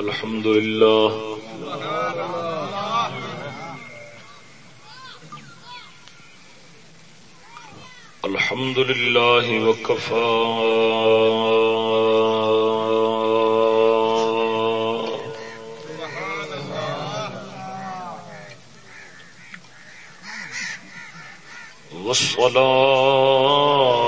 الحمد لله الحمد لله وكفى والصلاة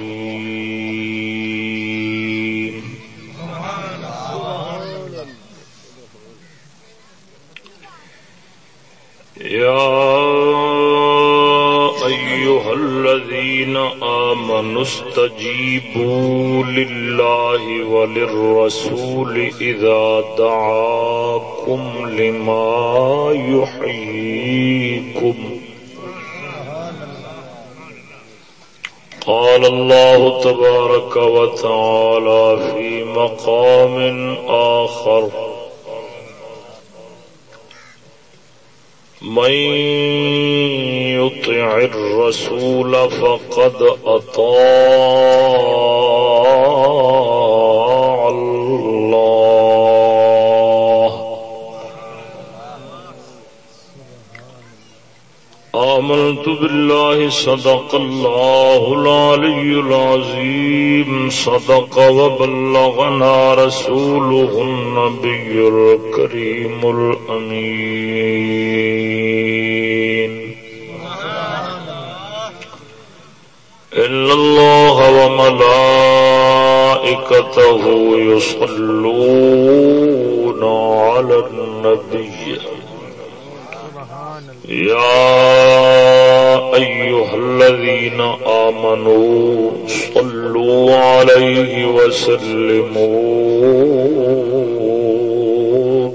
آمنوا استجيبوا لله وللرسول إذا دعاكم لما يحييكم قال الله تبارك وتعالى في مقام آخر۔ من يطع الرسول فقد أطاع الله. آمنت بالله صدق الله العلي العظيم. صدق وبلغنا رسوله النبي الكريم الأمين. إلا الله وملائكته يصلون على النبي. يا أيها الذين آمنوا صلوا عليه وسلموا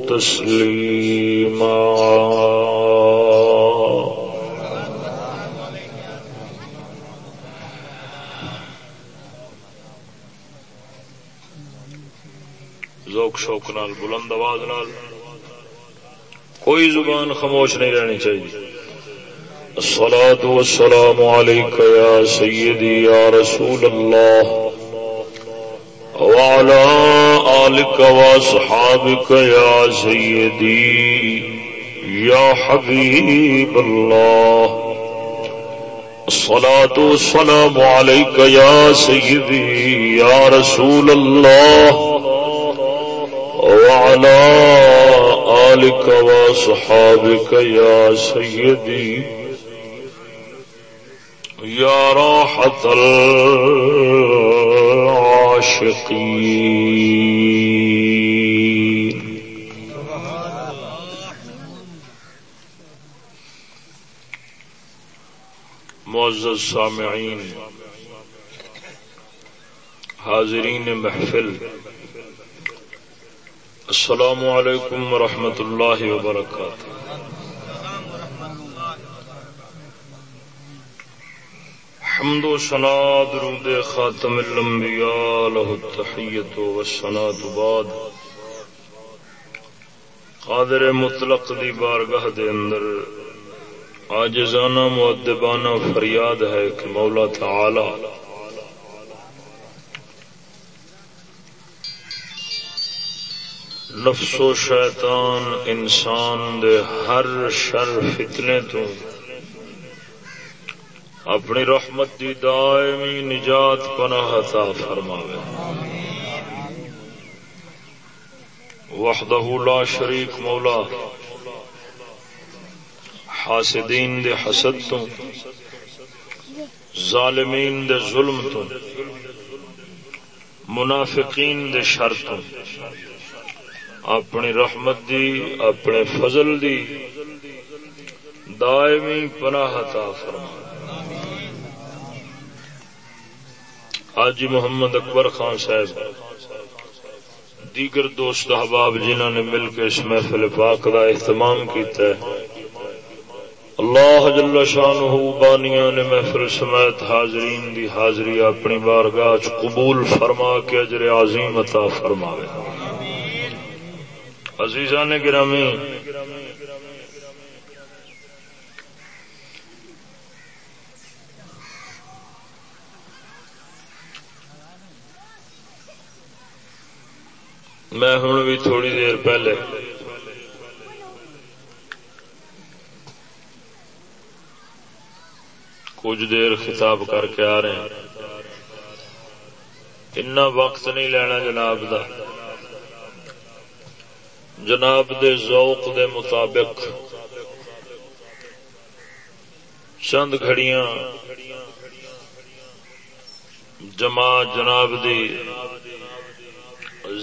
تسليما. ذوق شوق نال، بلند آواز نال۔ کوئی زبان خاموش نہیں رہنی چاہیے۔ الصلاة والسلام عليك يا سيدي يا رسول الله وعلى آلك وأصحابك يا سيدي يا حبيب الله الصلاة والسلام عليك يا سيدي يا رسول الله وعلى آلك وصحابك يا سيدي. يا راحة العاشقين. معزز سامعین حاضرین محفل السلام علیکم ورحمۃ اللہ وبرکاتہ۔ حمد و سنا درود خاتم الانبیاء له التحیت و السنات بعد۔ قادر مطلق دی بارگاہ دے اندر آجزانہ مؤدبانہ فریاد ہے کہ مولا تعالی نفس و شیطان انسان دے ہر شر فتنے تو اپنی رحمت دی دائمی نجات پناہ عطا فرماوے۔ وحدہ لا شریک مولا، حاسدین دے حسد تو، ظالمین دے ظلم تو، منافقین دے شر تو۔ اپنی رحمت دی، اپنے فضل دی دائمی پناہ عطا فرماوے حاجی محمد اکبر خان صاحب، دیگر دوست احباب جنہوں نے مل کے اس محفل پاک کا اہتمام کیتا ہے، اللہ جل شان بانیا نے محفل سمیت حاضرین دی حاضری اپنی بارگاہ قبول فرما کے اجر عظیم عطا فرماوے۔ عزیزان گرامی، میں ہوں بھی تھوڑی دیر پہلے۔ کچھ دیر خطاب کر کے آ رہے ہیں۔ اتنا وقت نہیں لینا جناب دا۔ جناب دے ذوق دے مطابق چند گھڑیاں جمع جناب دی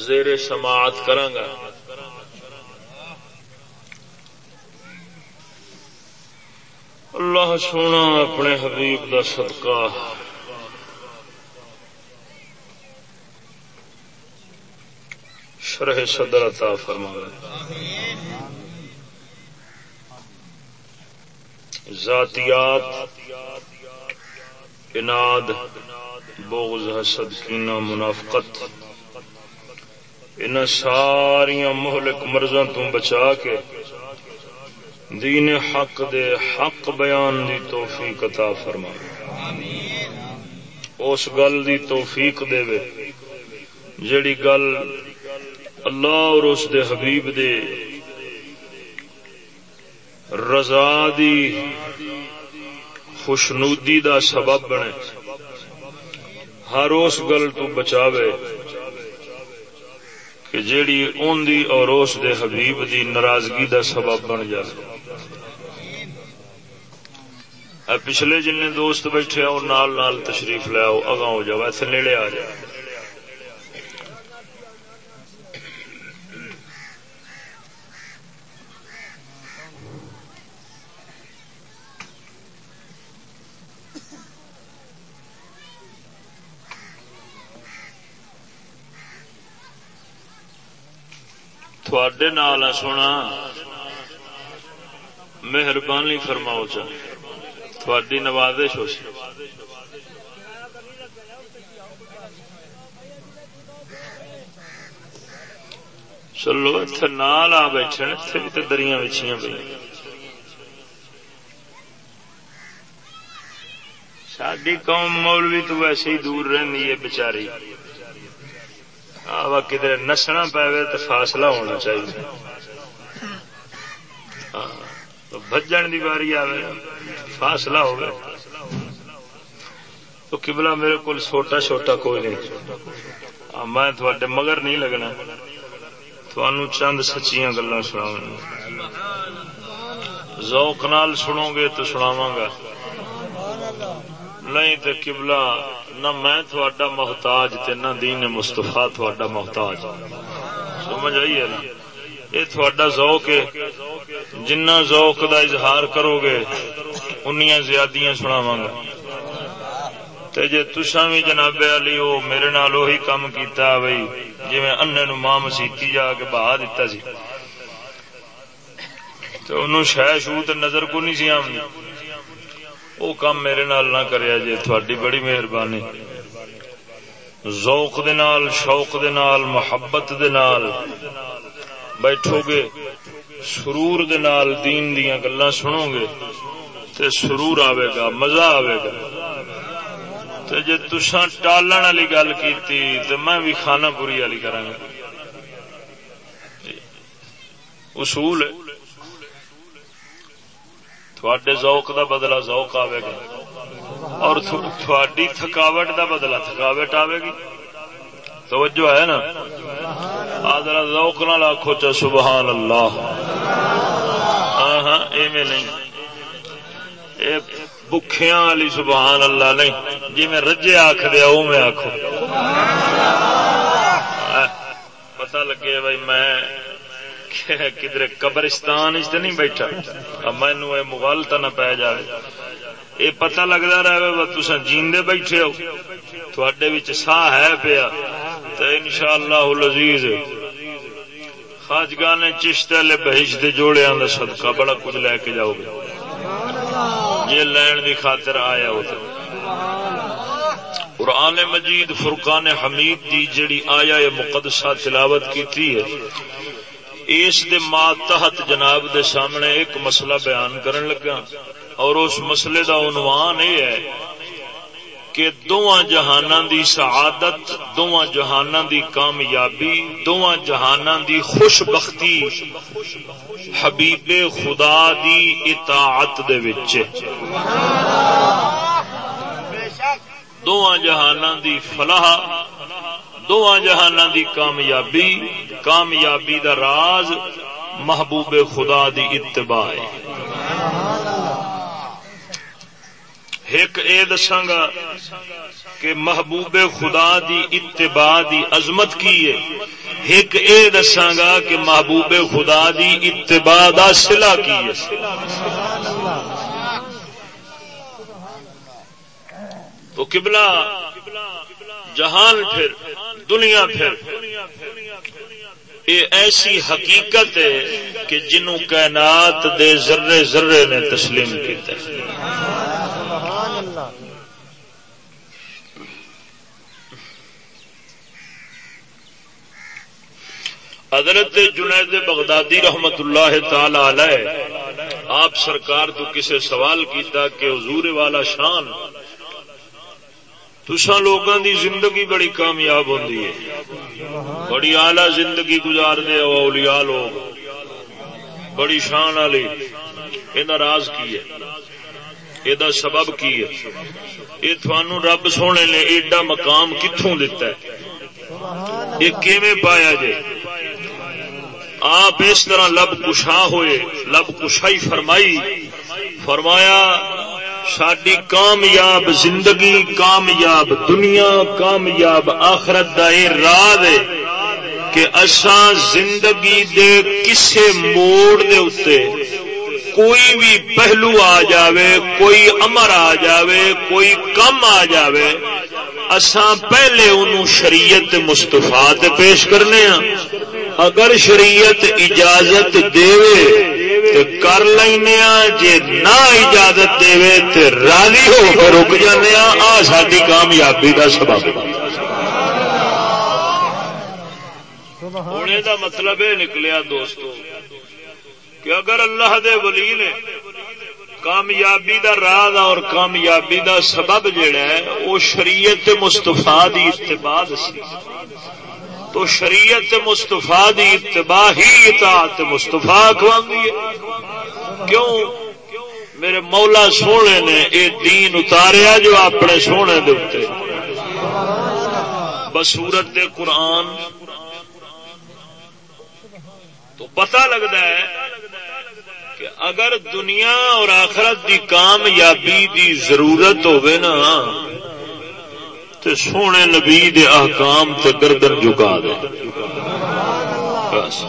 زیر سماعت کرانگا۔ اللہ سونا اپنے حبیب دا صدقہ۔ شرح صدر عطا فرمائے ذاتیات، اناد، بغض، حسد، کینہ، منافقت ان ساریا مہلک مرضوں تو بچا کے دین حق دے حق بیان دی توفیق عطا فرما اس گل دی توفیق دے وے جڑی گل اللہ اور اس دے حبیب دے رضا دی خوشنودی دا سبب بنے۔ ہر اس گل تو بچاوے کہ جیڑی اون دی اور اس دے حبیب دی ناراضگی دا سبب بن جائے۔ پچھلے جن دوست بیٹھے آؤ نال نال تشریف لے آؤ، اگاں ہو جاؤ ایسے نیڑے آ جائے تھوڑے نال سونا۔ مہربانی فرماؤ تھوڑی نوازش ہو سی۔ چلو اتنے نال آ بیٹھے اتنے بھی تو دریا بچیاں پہ ساری قوم مولوی تو ویسے ہی دور رہی ہے بچاری کدھر نسنا پے تو فاصلہ ہونا چاہیے۔ تو بجن کی باری آئے فاصلہ ہو تو کبلا میرے کو چھوٹا چھوٹا کوئی نہیں۔ میں تھوڑے مگر نہیں لگنا۔ تھانو چند سچیاں گلا سنا ذوق نال سنو گے تو سناواں گا۔ نہیں تو کبلا نہ میں تھوڑا محتاج تے نہ دین مستفا تھوڑا محتاج۔ سمجھ آئیے نا؟ یہ تھوڑا ذوق ہے۔ جنہ ذوق دا اظہار کرو گے انیاں زیادیاں سناواں گا۔ تے جے تساں بھی جناب علی، او میرے نال وہی کام کیتا بھائی جویں انے نو ماں مسیتی جا کے بہا دتا سی۔ تو انہوں شہ شو تے نظر کو نہیں سی آمنی وہ کام میرے نال نہ کریا جی تھوڑی بڑی مہربانی۔ ذوق دے نال، شوق دے نال، محبت دے نال بیٹھو گے، سرور دے نال دین دیاں گلاں سنو گے تے سرور آوے گا، مزہ آوے گا۔ تے جے تساں ٹالن والی گل کیتی تے میں بھی کھانا پوری والی کراں گا۔ جی۔ اصول ہے۔ تھوڑے ذوق دا بدلا ذوق آئے گا اور تھوڑی تھکاوٹ دا بدلا تھکاوٹ آئے گی۔ توجہ ہے نا؟ آدر ذوق نہ لاکھو چا سبحان اللہ ہاں ہاں ایویں نہیں۔ اے بکھیاں والی سبحان اللہ نہیں۔ جی میں رجے آخ دیا وہ میں آخو پتہ لگے بھائی میں کدھر قبرستان نہیں بیٹھا۔ مینو یہ مغالتا نہ پی جائے یہ پتا لگتا رہے تصا جیندے بیٹھے ہو۔ تھوڑے ساہ ہے پیا۔ تو ان شاء اللہ لذیذ خاجگاہ نے چشت والے بہش کے جوڑیا کا صدقہ بڑا کچھ لے کے جاؤ گے یہ لین کی خاطر آیا ہو تو قرآن مجید فرقان حمید دی جڑی آیا مقدسہ تلاوت کی تھی ہے اس دے ماتحت جناب دے سامنے ایک مسئلہ بیان کرن لگا اور اس مسئلے دا عنوان یہ ہے کہ دونوں جہان دی سعادت دونوں جہان دی کامیابی دونوں جہان دی خوش بختی حبیب خدا دی اطاعت دے وچ۔ دونوں جہان دی فلاح دونوں جہان دی کامیابی کامیابی دا راز محبوب خدا دی اتباع ہے۔ ایک اے دساگا کہ محبوب خدا دی اتباع دی عظمت کی ہے۔ ایک اے دساگا کہ محبوب خدا دی اتباع دا سلا کی ہے۔ تو قبلہ جہان پھر، دنیا پھر۔ یہ ایسی حقیقت ہے کہ جنوں کائنات دے ذرے ذرے نے تسلیم کیتا ہے۔ حضرت جنید بغدادی رحمت اللہ تعالی علیہ، آپ سرکار تو کسے سوال کیتا کہ حضور والا شان تسا لوگوں دی زندگی بڑی کامیاب ہوندی ہے۔ بڑی آلہ زندگی گزار دے اولیاء لوگ۔ بڑی شان والی۔ یہ راز کی ہے؟ یہ سبب کی ہے؟ یہ تھانو رب سونے نے ایڈا مقام کتوں دتا ہے؟ یہ کیویں پایا جے؟ آپ اس طرح لب کشا ہوئے، لب کشائی فرمائی، فرمایا ساری کامیاب زندگی، کامیاب دنیا، کامیاب آخرت کا یہ راز ہے کہ اساں زندگی دے کسے موڑ دے اتے کوئی بھی پہلو آ جاوے کوئی امر آ جاوے کوئی کم آ جاوے اساں پہلے انہوں شریعت مستفا پیش کرنے ہاں۔ اگر شریعت اجازت دے تو کر لینا جی نہ اجازت دے تو راضی ہو کے رک جانے آ ساری کامیابی کا سبب۔ ہونے کا مطلب یہ نکلیا دوستو کہ اگر اللہ دے ولی نے کامیابی دا راز اور کامیابی دا سبب جڑا ہے وہ شریعت مستفا دی اتباع سی تو شریعت مستفا دی اتباع ہی اطاعت مستفا ہے۔ کیوں؟ میرے مولا سونے نے یہ دین اتاریا جو اپنے سونے دے بسورت دے قرآن تو پتہ لگتا ہے کہ اگر دنیا اور آخرت دی کامیابی دی ضرورت ہوئے نا، تے سونے نبی دے احکام تے گردن جھکا دے۔ بس۔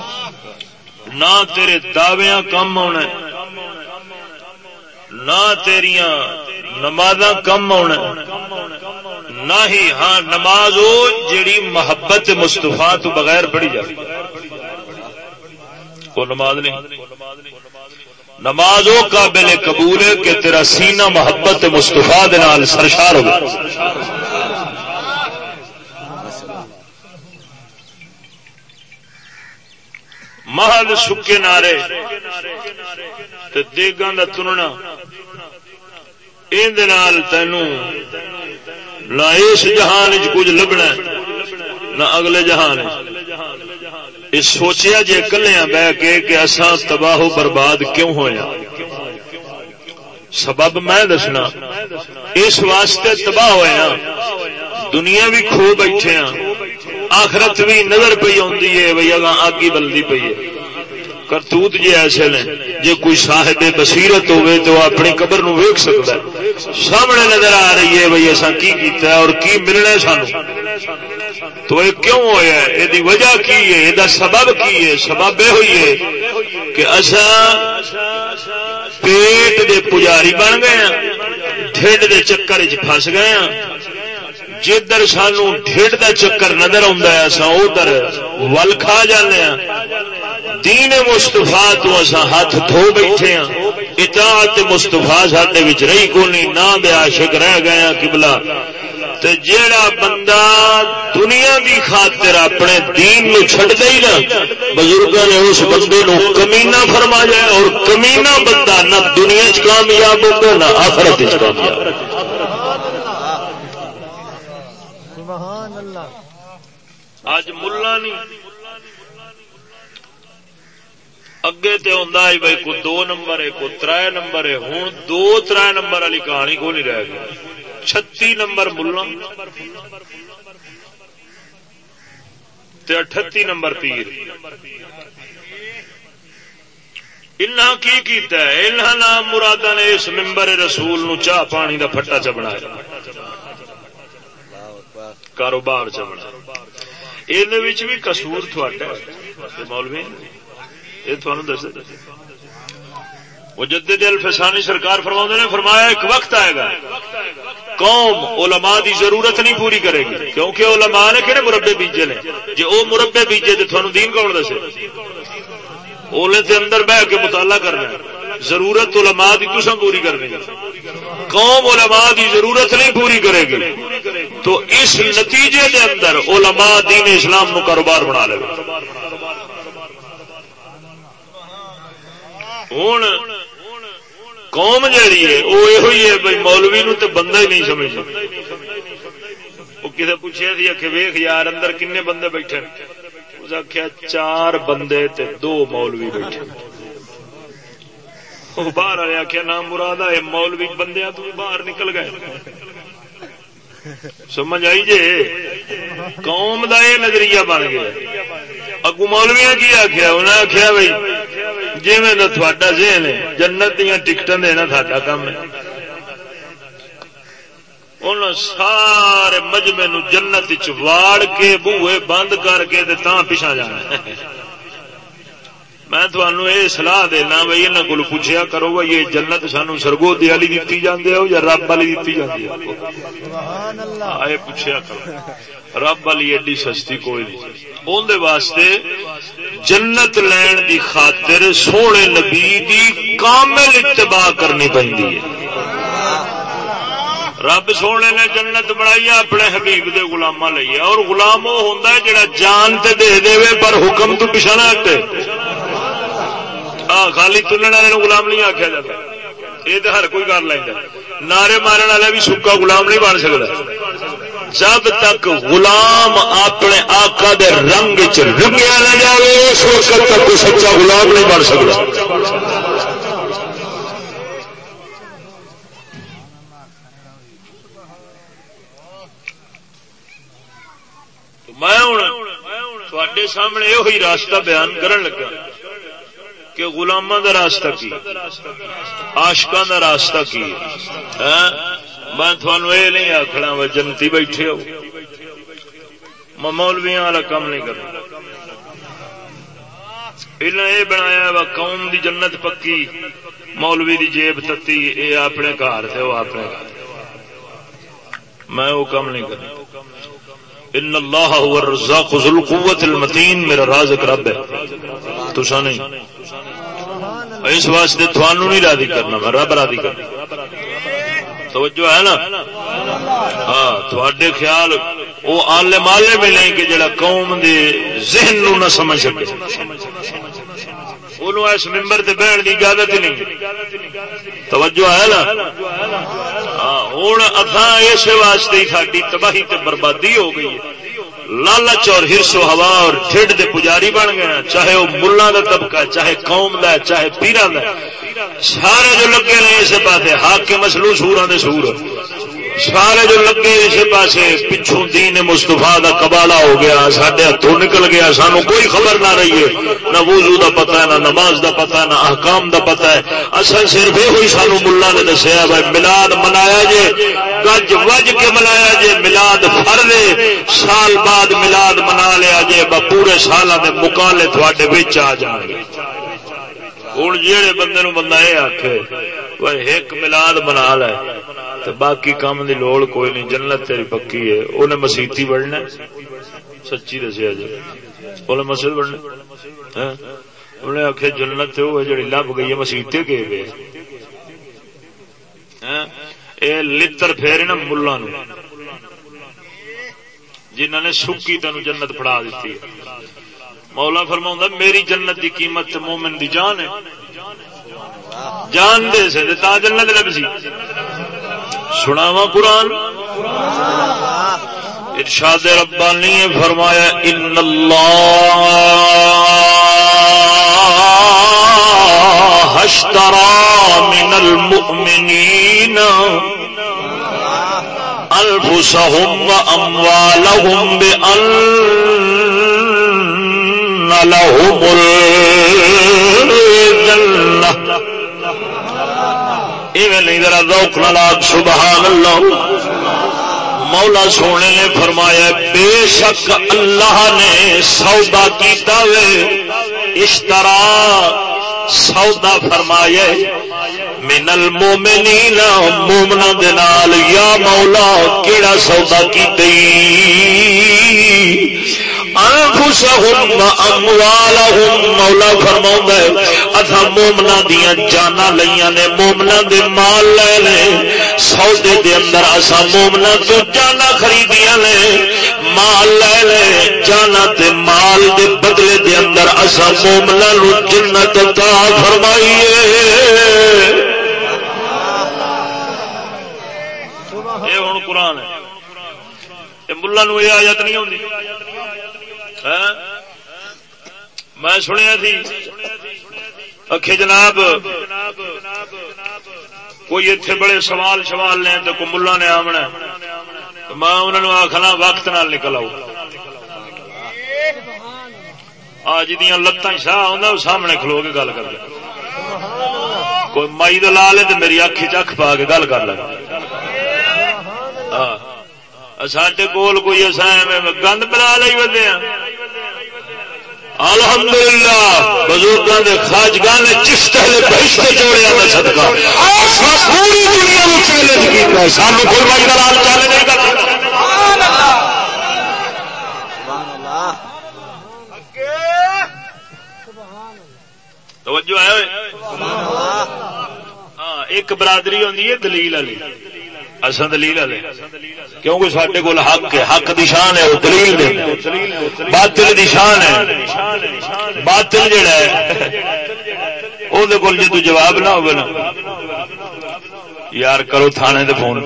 نہ تیرے دعویاں کم ہونا نہ تیریاں نماز کم ہونا نہ ہی ہاں نماز وہ جیڑی محبت مستفا تو بغیر پڑھی جائے وہ نماز نہیں۔ نماز وہ قابل قبول ہے کہ تیرا سینہ محبت مستفا سرشار ہو محل سکے نعرے دیگاں کا تننا۔ تین نہ اس جہان کچھ لبنا نہ اگلے جہان یہ سوچیا جی کلیا بہ کے کہ ایسا تباہ برباد کیوں ہویا سبب میں دسنا، اس واسطے تباہ ہوا دنیا بھی کھو بیٹھے ہاں آخرت بھی نظر پی آئی بھائی اگاں آگی بلدی پی ہے۔ کرتوت جی ایسے نے جی کوئی صاحب بصیرت ہوئے تو اپنی قبر نو ویک سکتا ہے۔ سامنے نظر آ رہی ہے بھائی ایسا کی کیتا ہے اور کی ملنا سان تو یہ کیوں ہوا ہے؟ یہ وجہ کی ہے؟ یہ سبب کی ہے؟ سبب یہ ہوئی ہے کہ اصا پیٹ دے پجاری بن گئے ہیں ٹھڈ دے چکر چ فس گئے ہیں۔ جدھر سانو ٹھڈ دا چکر نظر آتا ہے آ ادھر ول کھا جانے دین مستفا تو اصا ہاتھ دھو بیٹھے ہاں۔ اطاعت مستفا سڈے رہی کو نہیں نہ بیا شک رہ گیا کبلا جیڑا بندہ دنیا دی خاطر اپنے دین نو چھڑ دے نا بزرگ نے اس بندے نو کمینا فرمایا اور کمینا بندہ نہ دنیا چ کامیاب ہوگا نہ آخرت کامیاب اج ملا نہیں۔ اگے تو آئی بھائی کو دو نمبر ہے کو تر نمبر ہے ہوں دو تر نمبر والی کہانی کو نہیں رہ گئی چھتی نمبر ملا اٹھتی نمبر پیر انہاں کی کیتا ہے انہاں نام مرادہ نے اس ممبر رسول نو چاہ پانی دا پھٹا چ بنایا کاروبار چ بنایا یہ بھی کسور تھوڑا مولوی یہ دس مجدد الفسانی سرکار فرما نے، فرمایا ایک وقت آئے گا۔ قوم علماء دی ضرورت نہیں پوری کرے گی۔ کیونکہ علماء نے کہڑے مربے بیجے نے۔ جی وہ مربے بیجے تو تھوڑا دین کون دسے؟ اولے تے اندر بہ کے مطالعہ کرنا ضرورت علماء دی تسا پوری کرنی قوم علماء دی ضرورت نہیں پوری کرے گی۔ تو اس نتیجے دے اندر علماء دین اسلام نو کاروبار بنا لے۔ ہوں قوم جیڑی ہے وہ یہ ہے بھائی مولوی نو تو بندہ ہی نہیں سمجھ وہ کسی پوچھا سی آخ ویخ یار اندر کنے بندے بیٹھے اس آخیا چار بندے تے دو مولوی بیٹھے وہ باہر والے آخیا نام مراد ہے مولوی بندے تو باہر نکل گئے سمجھ آئی جی قوم دا یہ نظریہ بن گیا اگو مولویا کی آخیا انہیں آخیا بھائی جی میں تھوڑا ذہن ہے، جنت دیا ٹکٹ دینا ساڈا کام ہے۔ ان سارے مجمے نو جنت واڑ کے بوئے بند کر کے پیچھا جانا۔ میں تمہوں یہ سلاح دینا بھائی یہاں کو پوچھا کرو بھائی یہ جنت سانو سرگودی والی دیتی جاتی ہو یا رب والی دیتی جاتی ہے؟ پوچھا کرو۔ رب والی ایڈی سستی کوئی نہیں۔ اندر واسطے جنت لین دی خاطر سونے نبی دی کامل اتباع کرنی پہ رب سونے نے جنت بنائی اپنے حبیب دے گلاما لئیے اور گلام وہ ہوں جا جان تے دے دے پر حکم تو پچھا نہ ہٹے ہاں، خالی تلنے والے گلام نہیں آخیا جاتا یہ تو ہر کوئی کر لینا نعرے مارن والا بھی سکا گلام نہیں بن سکتا جب تک غلام اپنے آقا دے رنگ چ رنگیا نہ جائے اس وقت تک کوئی سچا غلام نہیں بن سکتا میں ہوں سامنے یہ راستہ بیان کرن لگا۔ کہ گلاما کا راستہ کی؟ آشکا کا راستہ کی؟ ہاں؟ میں تھانوں یہ نہیں آخنا وہ جنتی بیٹھے ہو میں مولویا والا کام نہیں کرنا۔ پہلے یہ بنایا وا قوم دی جنت پکی۔ مولوی دی جیب تتی یہ اپنے گھر سے وہ اپنے گھر۔ میں وہ کام نہیں کرنا۔ ان اللہ هو الرزاق ذو القوت المتین، میرا رازق رب ہے۔ تو نہیں۔ اس واسطے تھانوں نہیں راضی کرنا، میں رب راضی کرنا۔ توجہ ہے نا؟ ہاں تھوڑے خیال، وہ آلے مالے ملیں گے جڑا قوم دے ذہن نو نہ سمجھ سکے۔ انہوں اس ممبر تے بہن کی اجازت ہی نہیں۔ توجہ ہے نا؟ ہاں، ہوں اتنا اس واسطے ہی ساری تباہی تے بربادی ہو گئی ہے۔ لالچ اور ہرس و ہوا اور ٹھڈ دے پجاری بن گئے چاہے وہ ملا کا طبقہ، چاہے قوم دا چاہے پیران دا سارے جو لگے نے اس پاس ہاک کے مسلو سورا دے سور سارے جو لگے اس پاس پچھوں دین مستفا دا کبالا ہو گیا سڈے ہاتھوں نکل گیا، سانو کوئی خبر نہ رہی ہے۔ نہ وضو دا پتا ہے، نہ نماز دا پتا ہے، نہ احکام دا پتا ہے۔ اصل صرف یہ سانو ملا نے دسیا بھائی ملاد منایا جے گج وج کے منایا جے، ملاد فر لے، سال بعد ملاد منا لیا جے پورے سال کے مکالے تھوڑے بچ آ جان گے۔ ہوں جہے بندے نو بندہ یہ آخ ایک ملاد منا لے تو باقی کام دی لوڑ کوئی نہیں جنت تیری پکی ہے انہیں مسیتی بڑھنا سچی دسیا جی انہیں مسجد بڑھنا انہیں آخیا جنت وہ جڑی لب گئی ہے مسیتے گئے گئے یہ لڑ پھیرے نا ملا جنہ نے سکی تین جنت پڑا دیتی ہے مولا فرما میری جنت دی قیمت مومن دی جان ہے۔ جان دے سے تا جنت لب سی۔ سناوا قرآن۔ ارشاد ربانی نے فرمایا، ان اللہ اشترى من المؤمنين أنفسهم وأموالهم بأن لهم الجنة ایویں نہیں ذرا روک لاگ سبحان اللہ مولا سونے نے فرمایا، بے شک اللہ نے سودا کیتا وے۔ اشترا سودا فرمایا من المومنین مومنا دنال یا مولا کیڑا سودا کیتی کی مولا فرما اتھا مومنا دیا جانا لیا نے مومنا دے مال لے لے، سودے دے اندر اصا مومنا تو جانا خریدیا نے، مال لے لے جانا تے مال دے بدلے دے اندر اصا مومنا نو جنت تا فرمائیے۔ یہ ہوں قرآن ہے۔ ملا نو یہ آیت نہیں ہوتی ہاں؟ میں سنیا تھی اکھے جناب، کوئی اتنے بڑے سوال شوال لیں تو کو ملا نے آمنا میں انہوں آخنا وقت نال نکل آؤ۔ آج دیا لتان شاہ سامنے کھلو کے گل کر کوئی مائی دلا لے تو میری اکھ چکھ پا کے گل کر لے۔ ہاں۔ سڈے کول کوئی گند پلا لی بندے الحمد للہ بزرگوں کے خاجگاہ نے طرح بہشت جوڑیا کا سدکا پوری دنیا میں چیلنج کیا سانو چل نہیں کر توجہ ہے۔ ہاں ایک برادری ہوتی ہے دلیل والی اصل دلیل والے کیونکہ سارے کول حق ہے، حق دی شان ہے وہ دلیل دے۔ باطل دی شان ہے۔ باطل جڑا ہے وہ کول جی جواب نہ ہو یار کرو تھانے دے فون۔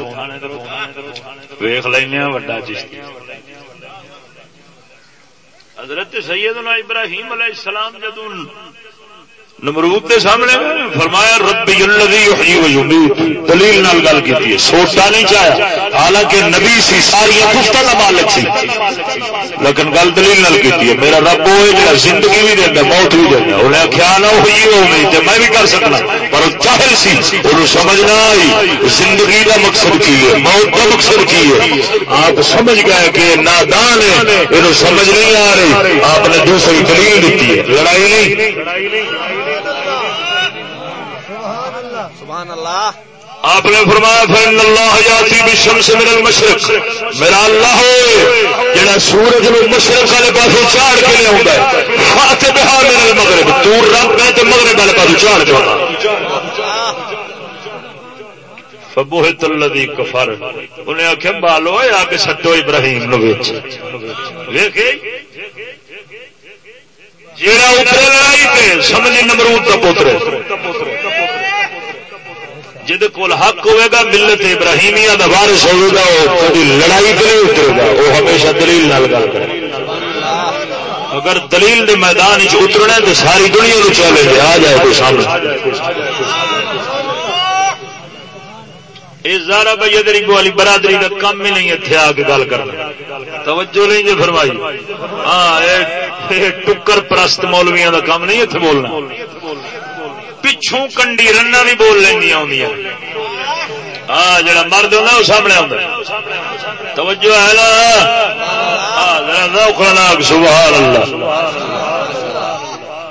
ویخ لینا وا چشتی۔ حضرت سیدنا ابراہیم علیہ السلام جدو نمرود کے سامنے فرمایا، ربی دلیل نال گل کی سوچا نہیں چاہیا۔ حالانکہ نبی سی، ساری گفتہ کا مالک سی۔ لیکن گل دلیل نال کی میرا رب وہ جا زندگی بھی دینا موت بھی دینا انہیں آخیا نہ ہوئی وہ نہیں میں بھی کر سکنا۔ پر چاہل سی وہ سمجھنا آئی۔ زندگی کا مقصد کی ہے، موت کا مقصد کی ہے۔ آپ سمجھ گئے کہ نادان ہے یہ سمجھ نہیں آ رہی۔ آپ نے دوسری دلیل دیتی ہے۔ لڑائی نہیں۔ سبحان اللہ آپ نے فرمایا فن اللہ جاتی بھی شمس میرا مشرق میرا اللہ ہو جڑا سورج نو مشرق والے پاس چاڑ کے لیا ہاتھ بہار میرے مغرب تو رب ہے تو مغرب والے پاس چاڑ کے فبوہت الذی کفر انہیں آخیا بالو آ کے سٹو ابراہیم نو ویچ۔ ویکھے جیڑا اترے لڑائی تے سمجھ نمرود کا پوترے جد کول حق ہوئے گا، ملت ابراہیمیا کا وارس ہوئے گا وہ کبھی لڑائی پہ نہیں اترے گا وہ ہمیشہ دلیل نال گل کرے اگر دلیل دے میدان چ اترنا تو ساری دنیا چلے آ جائے کوئی سامنے۔ زارا بھائی، ادھر والی برادری کا کم ہی نہیں اتنے آ کے گل کرنا۔ توجہ نہیں جی فرمائی۔ ہاں ٹکر پرست مولویا کا کام نہیں اتنے بولنا۔ پچھوں کنڈی رنا بھی بول لینی آدی ہاں جڑا مرد ہونا وہ سامنے آتا توجہ ہے نا سبحان اللہ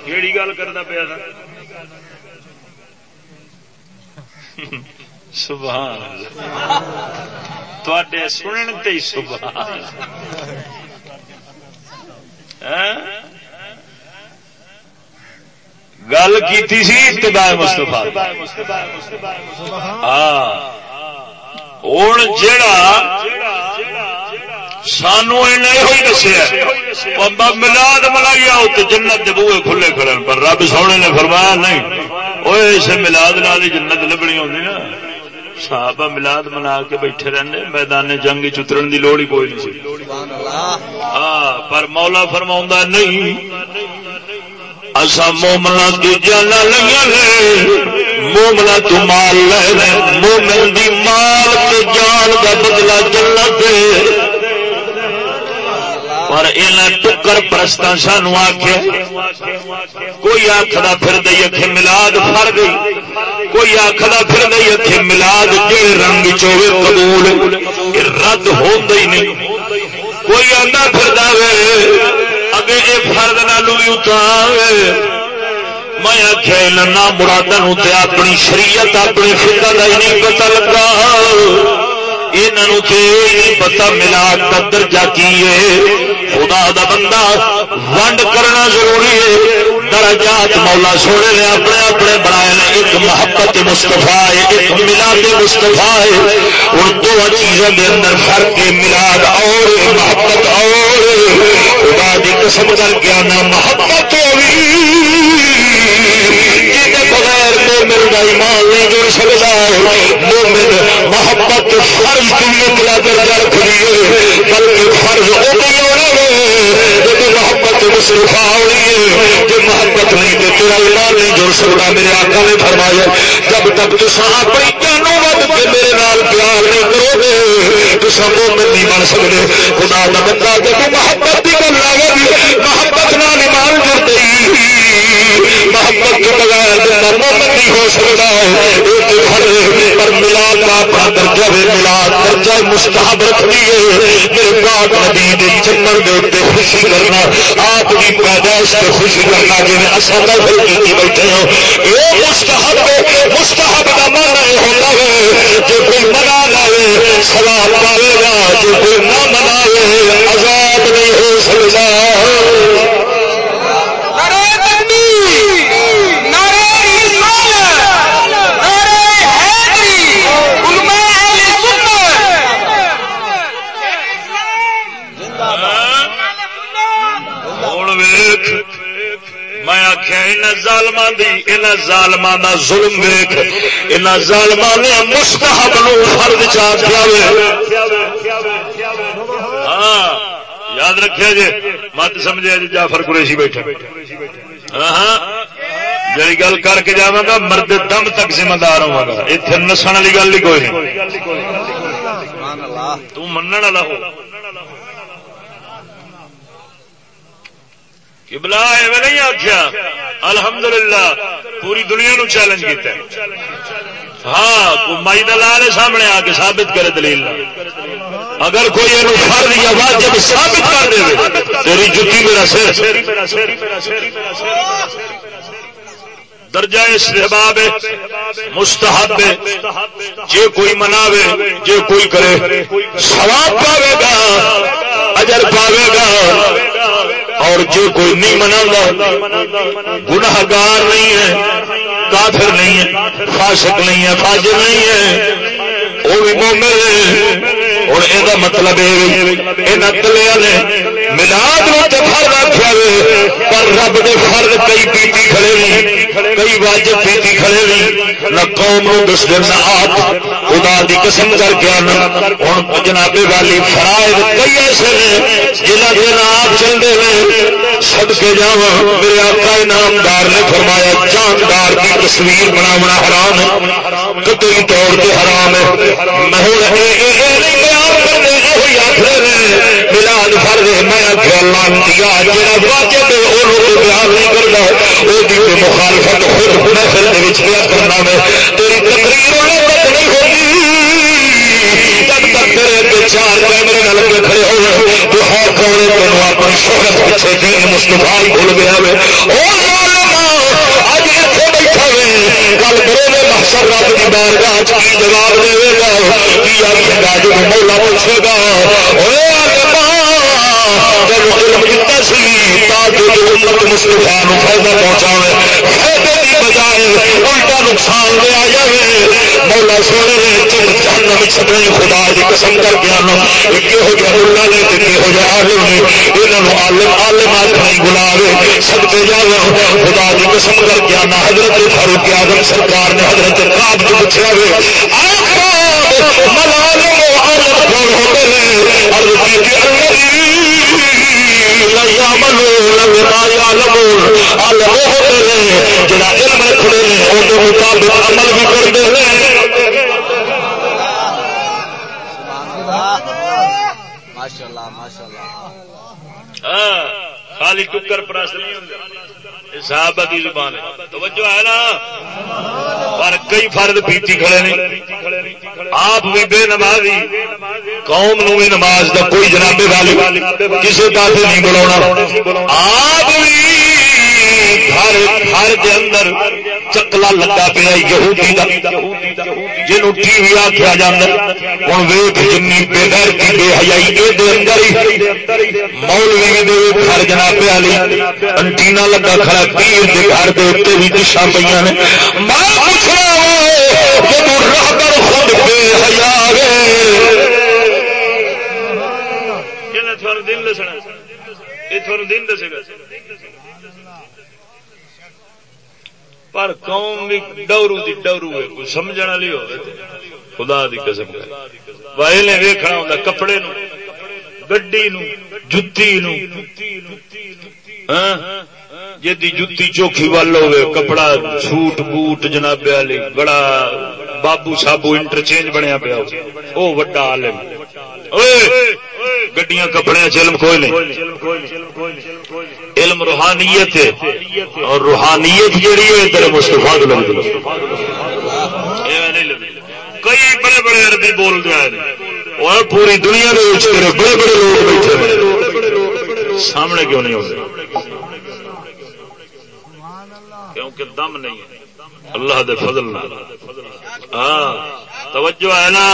کیڑی گل کرنا پیا تھا سبحان۔ تے سنن تے سبحان۔ ہاں؟ گل کی سی ابتدا مستفا ہاں۔ ہوں جڑا سانو یہ دسیا ملاد ملائی آؤ تو جنت کے بوے کھلے کھڑے پر رب سونے نے فرمایا نہیں۔ وہ اسے ملاد نال جنت لبنی ہوتی نا۔ صحابہ ملاد منا کے بیٹھے رہنے میدان جنگ چترن دی لوڑ ہی کوئی نہیں سی۔ ہاں پر مولا فرما نہیں۔ اصا مومنا کی جانا لے۔ مومنا تو مال لے مومن دی مال کے جان کا بدلا جنت پر یہاں ٹکر پرست سانو آخ کوئی آخر پھر دئی اکھ ملاد فر گئی۔ کوئی آخر پھر دئی اکھ ملاد جی رنگ چوے قبول۔ رد ہو نہیں۔ کوئی آتا پھر دے اگے یہ فرد نالو بھی اتار میں آخیا نہ مرادہ اپنی شریعت اپنی فکر کا ہی نہیں پتا لگا۔ یہ پتا ملا کا درجہ کی خدا دا بندہ ونڈ کرنا ضروری ہے۔ درجات مولا سونے نے اپنے اپنے بنائے ایک محبت مستفا ہے، ایک ملاد مستفا ہے۔ ان دو چیزوں کے اندر فرق ملاد اور محبت اور۔ دی قسم کر گیا نا محبت بغیر مومن کا ایمان نہیں جڑ سکتا مومن محبت فرض کی مطلب رکھ لیے بلکہ فرض ادو محبت مصرفا کہ محبت نہیں تو تیرا ایمان نہیں جڑ سکتا، میرے آقا نے فرمایا، جب تک تو اپنی جانو ود کے میرے نال پیار نہیں کرو گے تو سب مومن نہیں بن سکتے. خدا کا بندہ جب محبت کی گل آ گئی محبت نال ایمان جڑ گئی محبت کے بغیر مومن نہیں ہو سکتا پر ملاد کا اپنا درجہ ملاد، درجہ مستحب رکھنی ہے۔ میرے پاک نبی دے چمن دے اتنے خوشی کرنا، آپ کی پیدائش سے خوشی کرنا جی اصل کی بیٹھے ہو۔ یہ مستحب مستحب کا من نہیں ہوتا ہے جو کوئی منا لے سوال پائے گا جو کوئی نہ منا آزاد نہیں ہو سکتا میں آخیا ان کا ظلم ویخ نے مستحب نو فرد چاہیا ہاں یاد رکھے جی مت سمجھے جی جعفر قریشی بیٹھے۔ ہاں ہاں جی گل کر کے جا گا مرد دم تک ذمہ دار ہوا گا۔ اتنے نسن والی گل نہیں کوئی نہیں۔ والا ہو۔ بلا ایویں نہیں آخیا الحمدللہ، پوری دنیا نو چیلنج کیا ہاں مائی دلال سامنے آ کے ثابت کرے دلیل اگر کوئی یہ فرض یا واجب ثابت کر دے تیری جتی میرا سر۔ درجہ استحباب مستحب جے کوئی مناوے، جے کوئی کرے۔ ثواب پاوے گا، اجر پاوے گا۔ اور جو کوئی نہیں منا گناہگار نہیں ہے، کافر نہیں ہے، فاسق نہیں ہے، فاجر نہیں ہے، وہ بھی مومن اور ان دا مطلب تلیا نے ملاد فرد آخیا پر رب دے فرد کئی پیتی کھڑے نہیں کئی واجب پیتی کھڑے نہیں نہ قوم نو دس دن نہ آپ۔ خدا دی قسم کر کے آنا۔ ہوں جناب والی فرائض کئی ایسے نے، جنہ کے آپ چلتے ہیں سد کے جا میرے آقا انعامدار نے فرمایا، جاندار کی تصویر بنا حرام ہے۔ کتنی طور پہ حرام ہے۔ میں بلال لانتی جا واجب وہ بیان نہیں کرتا، وہ مخالفت خود نسل کرنا میں۔ تیری تقریر شہرت پیچھے دین مستفا بھول گیا اج اتنے بیٹھا ہوئے کرو میں محسر رب کی بارگاہ کی جواب دے گا، کی آخے گا جو مولا پوچھے گا؟ جب علم کیا مستفا فائدہ پہنچا بجائے الٹا نقصان دیا جائے مولا سونے جہنم چھپنے خدا کی قسم کر کے آنا کہو جہ مولا نے کہو جہ آلم نے یہاں آلم آلم آج نہیں بلا سب کے جا خدا کی قسم کر کے آنا حضرت فاروق آدم سرکار نے حضرت کاب کو پوچھا ملالم جڑا علم رکھتے ہیں مطابق عمل بھی کرتے ہیں۔ خالی ٹکر پرست نہیں ہوتے صحابہ کی زبان ہے۔ توجہ ہے نا؟ پر کئی فرد پیتی کھڑے نہیں۔ آپ بھی بے نمازی۔ قوم نو بھی نماز کا کوئی جناب والی۔ کسی پاس نہیں بلا آپ گھر کے اندر چکلا لگا پیا یہودی جنوں ٹی وی آخیا جا ہوں جن بے گھر کی بے حیائی یہ مولوی دے گھر جناب والی انٹینا لگا کھڑا، پیر کے گھر کے اتنے بھی دشا پہ میں خود بے حیا دسنا یہ دن دسے گا پر قوم بھی ڈورو دی ڈورو ہے، کوئی سمجھ والی ہو خدا دی قسم کر۔ وائلے ویکھنا ہوں کپڑے نو، گڈی نو، جتی نو۔ ہاں؟ جی جتی چوکھی وال ہوئے، کپڑا، سوٹ، بوٹ، جناب والی بڑا بابو سابو انٹرچینج بنیا پیا وہ وڈا عالم۔ گڈیاں کپڑے چلم کوئی نہیں علم روحانیت اور روحانیت جیڑی ہے، ادھر مستفا لگتی کئی بڑے بڑے عربی بول دیا اور پوری دنیا میں بڑے بڑے لوگ بیٹھے سامنے کیوں نہیں ہوتے کیونکہ دم نہیں ہے۔ اللہ دے فضل ہاں توجہ ہے نا؟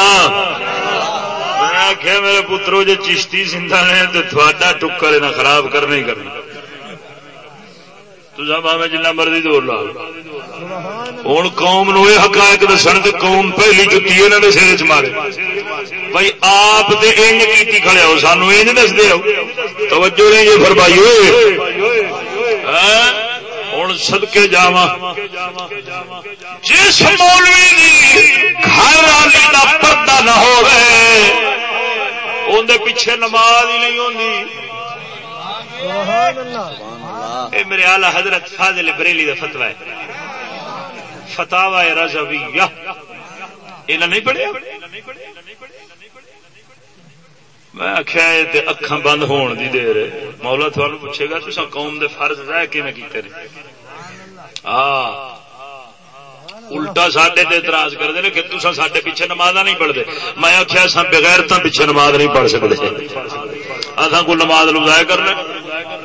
میں آخیا میرے پترو جی چشتی سنتا نے تو تھوڑا ٹکر نہ خراب کرنا ہی کرنا۔ تو میں جنا مرضی دور لا ہوں قوم نو یہ حقائق دسن تو قوم پہلی جتی انہوں نے سر چ مارے۔ بھائی آپ تو انج کی کھڑے ہو سانو انج دس دے توجہ نہیں جی فرمائی ہوئے۔ ہاں؟ ہوں سدکے جا جس مولوی گھر والی کا پردہ نہ ہو اندر پیچھے نماز ہی نہیں ہوتی میرے آلہ حضرت فاضل بریلی کا فتوا ہے فتوا ہے رضوی یہ نہیں پڑھیا میں آخیا اکھان بند ہون دی دیر مولا تھوڑا پوچھے گا تو قوم دے فرض رہ کے میں کیتے ہاں۔ الٹا سڈے اعتراض کرتے ہیں کہ تصا سڈے پیچھے نماز نہیں پڑھتے میں آخیا سب بغیر تو پیچھے نماز نہیں پڑھ سکتے اصا کو نماز لگایا کرنا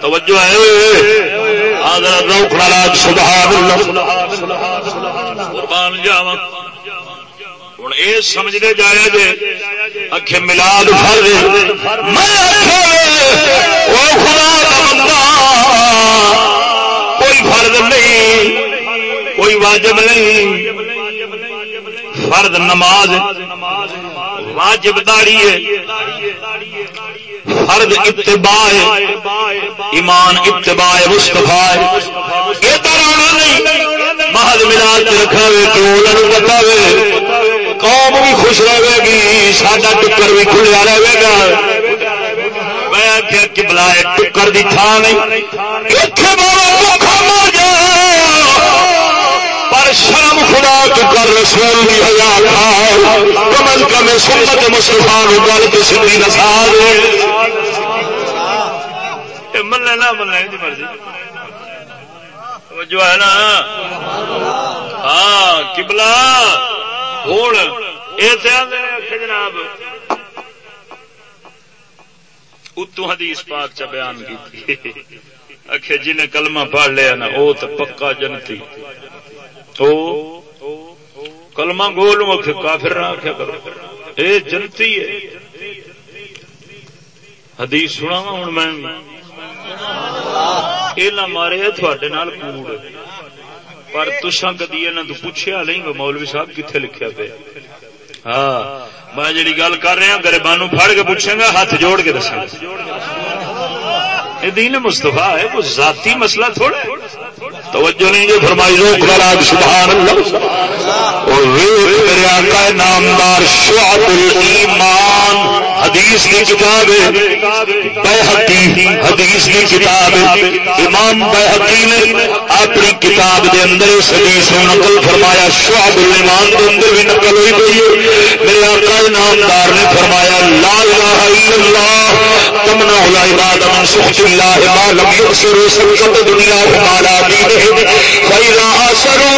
توجہ ہے قربان جاوا ہوں یہ سمجھنے جایا جی اکھ ملاد کوئی فرد نہیں کوئی واجب نہیں فرد نماز واجب داڑی ہے فرد اتباع ایمان اتباع مستفا یہ ترانا نہیں محل ملاد رکھا وے تو پتا قوم بھی خوش رہے گی، ساڈا ٹکر بھی کھلیا رہے گا۔ میں کبلا ٹکر کی تھان نہیں۔ پر شرم خدا تو کر، رسول بھی ہزار کم از کم سنت مسلمان گل تو سی نسا ملے نہ ملے جی مرضی۔ جو ہے نا۔ ہاں کبلا ہوں یہ جناب اتو حدیث پاک چ بیان کی اکھے جن کلمہ پڑھ لیا نا وہ تو پکا جنتی۔ تو کلمہ گول کافر نہ آخیا کرو۔ اے جنتی ہے۔ حدیث سنا ہوں میں۔ یہ مارے، تھوڑے کوڑ۔ پر تساں کدی یہاں تو پوچھا نہیں مولوی صاحب کتنے لکھے پہ ہاں میں جی گل کر رہا ہاں، گربان پھڑ کے پوچھیں گا، ہاتھ جوڑ کے دساں۔ یہ دین مستفا ہے کوئی ذاتی مسئلہ تھوڑا توجہ نہیں جو فرمائی، روک رو سبحان اللہ۔ اور میرے آقا نامدار شعب الایمان، حدیث کی کتاب ہے۔ بحقی حدیث کی کتاب ہے۔ امام بحقی نے اپنی کتاب دے اندر اس حدیث کو نقل فرمایا۔ شعب الایمان دے اندر بھی نقل ہوئی گئی ہے۔ میرے آقا نامدار نے فرمایا، لا الہ الا اللہ، تمنا العباد من سخط اللہ ما لم يبصروا سخط دنیا مالا دینہم فإذا آسروا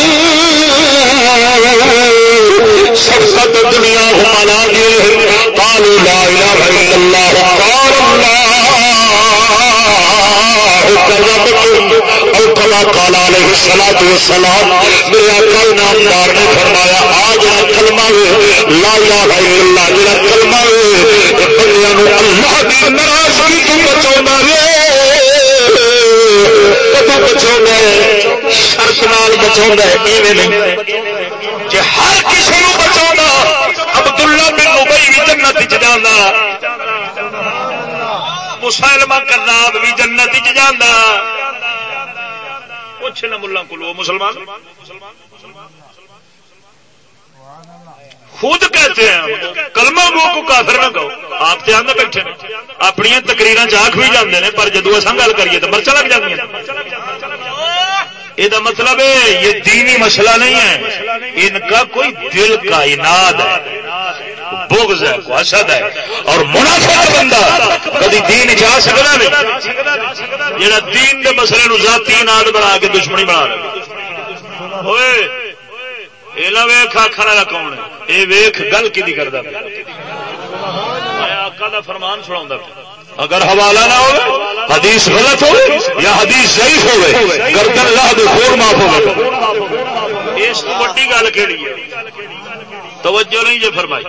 سخط دنیا مالا دینہم قالوا لا الہ الا اللہ قال اللہ کالا علیہ السلام والسلام. میرے آقا نامدار نے فرمایا آ جڑا کلمہ لا الہ الا اللہ جڑا کلمہ بندیاں اللہ دی ناراضگی تو بچاوندا کدو بچا شرط نال بچا نہیں۔ جی ہر کسی نو بچا عبداللہ بن ابئی بھی جنت جانا مسلمہ کرناب بھی جنت جانا پوچھ نہ ملا کو مسلمان؟ خود کہتے ہیں کلمہ گو کو کافر نہ کہو. آپ تو آدھے بیٹھے. اپنی تقریر چاخ بھی جانے ہیں پر جدو اصا گل کریے تو مرچا لگ جاتی یہ مطلب ہے، یہ دینی مسئلہ نہیں ہے. ان کا کوئی دل کا اناد ہے، بغض ہے حسد ہے. اور منافع بندہ. کدی دین جا سکتا نہیں. جہاں دین کے مسئلے نو ذاتی اناد بنا کے دشمنی بنا رہے ہوئے۔ یہ نہ ویخ آخر والا کون ہے؟ یہ ویخ گل کی کرتا آقا دا فرمان سنا اگر حوالہ نہ ہو حدیث غلط ہو یا حدیث ضعیف ہو گردن لا دے خور معاف اس بڑی گل کہڑی ہے؟ توجہ نہیں جو فرمائی۔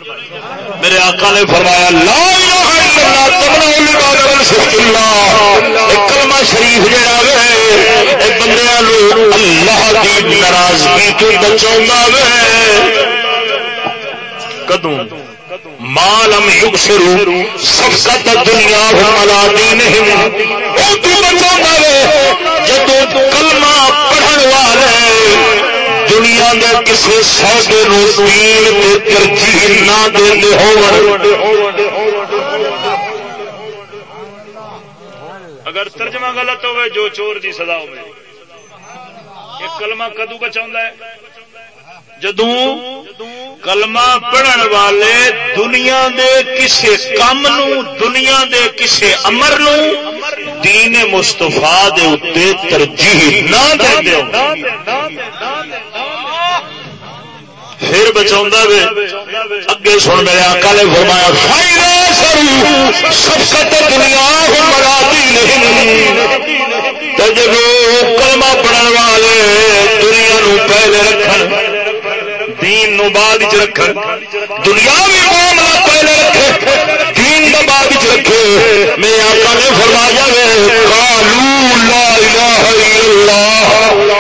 میرے آقا نے فرمایا، لا کلمہ شریف جڑا وے بندے اللہ کی ناراضگی تو بچا وے۔ کدوں؟ مالم یگ سرو سب سب دنیا ملا دین بچا جب کلمہ پڑھن والے دنیا دے کسی سودے نو دین ترجیح نہ دے اگر ترجمہ غلط ہوئے جو چور دی سزا ہو ایک کلمہ کدو بچا ہے جدو کلمہ پڑھن والے دنیا دے کسے کام نو دنیا دے کسے امر نو دین مستفا دے ترجیح نہ دے پھر بچا اگے سن میرے آقا نے فرمایا سب سے دنیا جب کلمہ پڑھن والے دنیا نو پہلے رکھ دین نو بعد چ رکھ دنیا بھی معاملہ پہلے رکھے، دین دا بعد چ رکھے۔ میں آقا نے فرمایا کالو لا الہ الا اللہ۔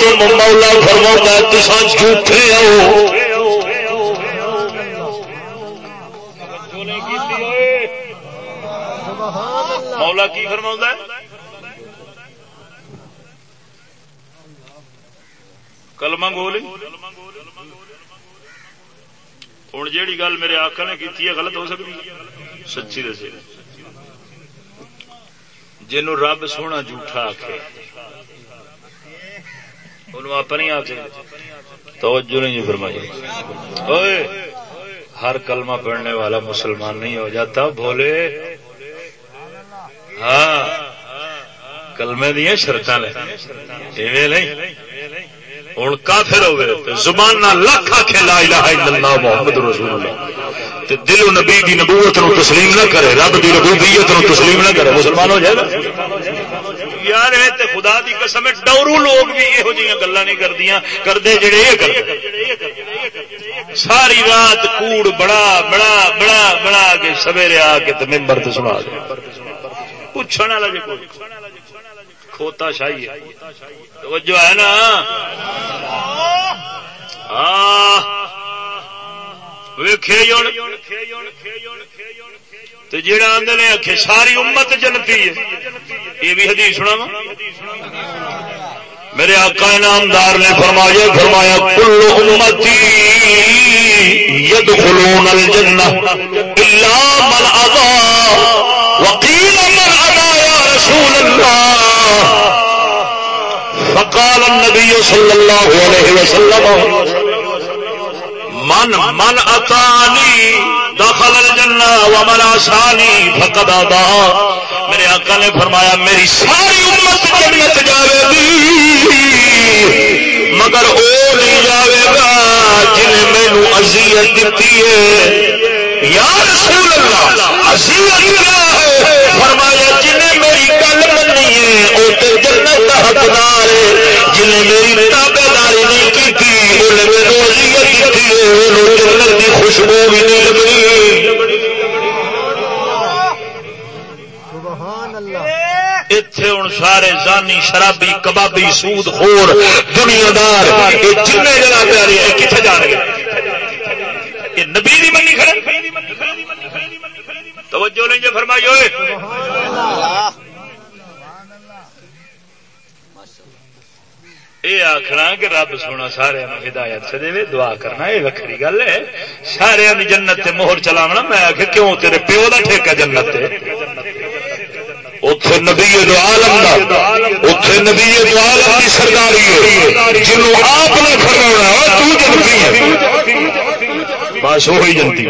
مولا فرما تسان جھوٹے آؤ مولا کی فرما کلمہ گولی؟ ہوں جیڑی گل میرے آقا نے کی غلط ہو سکتی سچی دسی جنو رب سونا جھوٹا آخے اپنی آ توجہ نہیں فرمائی۔ ہر کلمہ پڑھنے والا مسلمان نہیں ہو جاتا، بولے۔ ہاں کلمے دیا شرط نہیں۔ ہوں کافر ہوئے زبان نہ لکھ آخے لا الہ الا اللہ محمد رسول اللہ۔ دل و نبی دی نبوت نو تسلیم نہ کرے، رب دی ربوبیت نو تسلیم نہ کرے، مسلمان ہو جائے گا۔ یار تے خدا دی قسم ہے ڈورو لوگ بھی یہو جی گلا نہیں کردیا کرتے جڑے ساری رات کوڑ بڑا بڑا بڑا بڑا کے سویرے آ کے ممبر تو سنا دے۔ پوچھنے والا جی کوئی۔ کھوتا شاہی توجہ ہے نا؟ جڑا آدھے نے آخ ساری امت جنتی ہے، یہ بھی حدیث سنا میرے آقا انعامدار نے فرمایا فرمایا، کل امتی يدخلون الجنة إلا من أضاء وقيل من أضاء يا رسول الله فقال النبي صلى الله عليه وسلم، من من اتاني دخل الجنة ومن عصاني فقد اضاء میرے آقا نے فرمایا، میری ساری امت جنت جاوے گی، مگر او نہیں جاوے گا جن مینو اذیت دیتی ہے۔ یا رسول اللہ، اذیت کیا ہے؟ فرمایا جن میری گل منی ہے وہ تو جنت کا حقدار ہے۔ جن میری تابے نہیں جنت خوشبو بھی نہیں اتے ہوں سارے زانی شرابی کبابی سود خور دنیا دار یہ جن جگہ پیارے ہیں کتنے جان گے نبی دی منی کھڑے توجہ نہیں جو فرمائی ہوئے یہ آخنا کہ رب سونا سارے ہدایت سے دے دعا کرنا یہ وکری گل ہے۔ سارے جنت سے مہر چلاونا، میں آخ کیوں تیرے پیو کا ٹھیکہ جنت اتے نبی عالم اتے نبی عالم کی سرداری جنوب آپ نے فرما بس وہی جنتی۔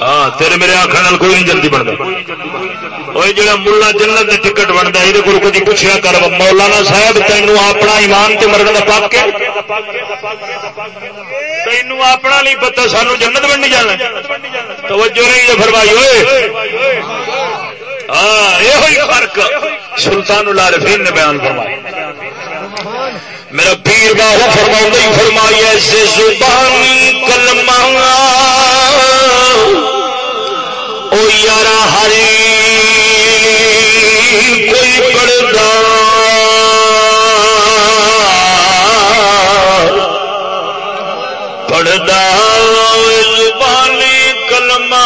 ہاں تیرے میرے آخر کوئی نہیں جلدی بنتا۔ وہ جڑا ملا جنت کی ٹکٹ بنتا یہ کو کچھ پوچھا کر مولانا صاحب تینوں اپنا ایمان تے مرد کا پک تینوں اپنا نہیں پتا سانو جنت بننی جانا۔ توجہ نہیں فرمائی ہوئے ہاں یہ فرق سلطان العارفین نے بیان فرمایا میرا پیر باہو فرما فرمائی ایسے زبانی کلمہ او یارا ہری، کوئی پڑتا پڑھتا زبانی کلمہ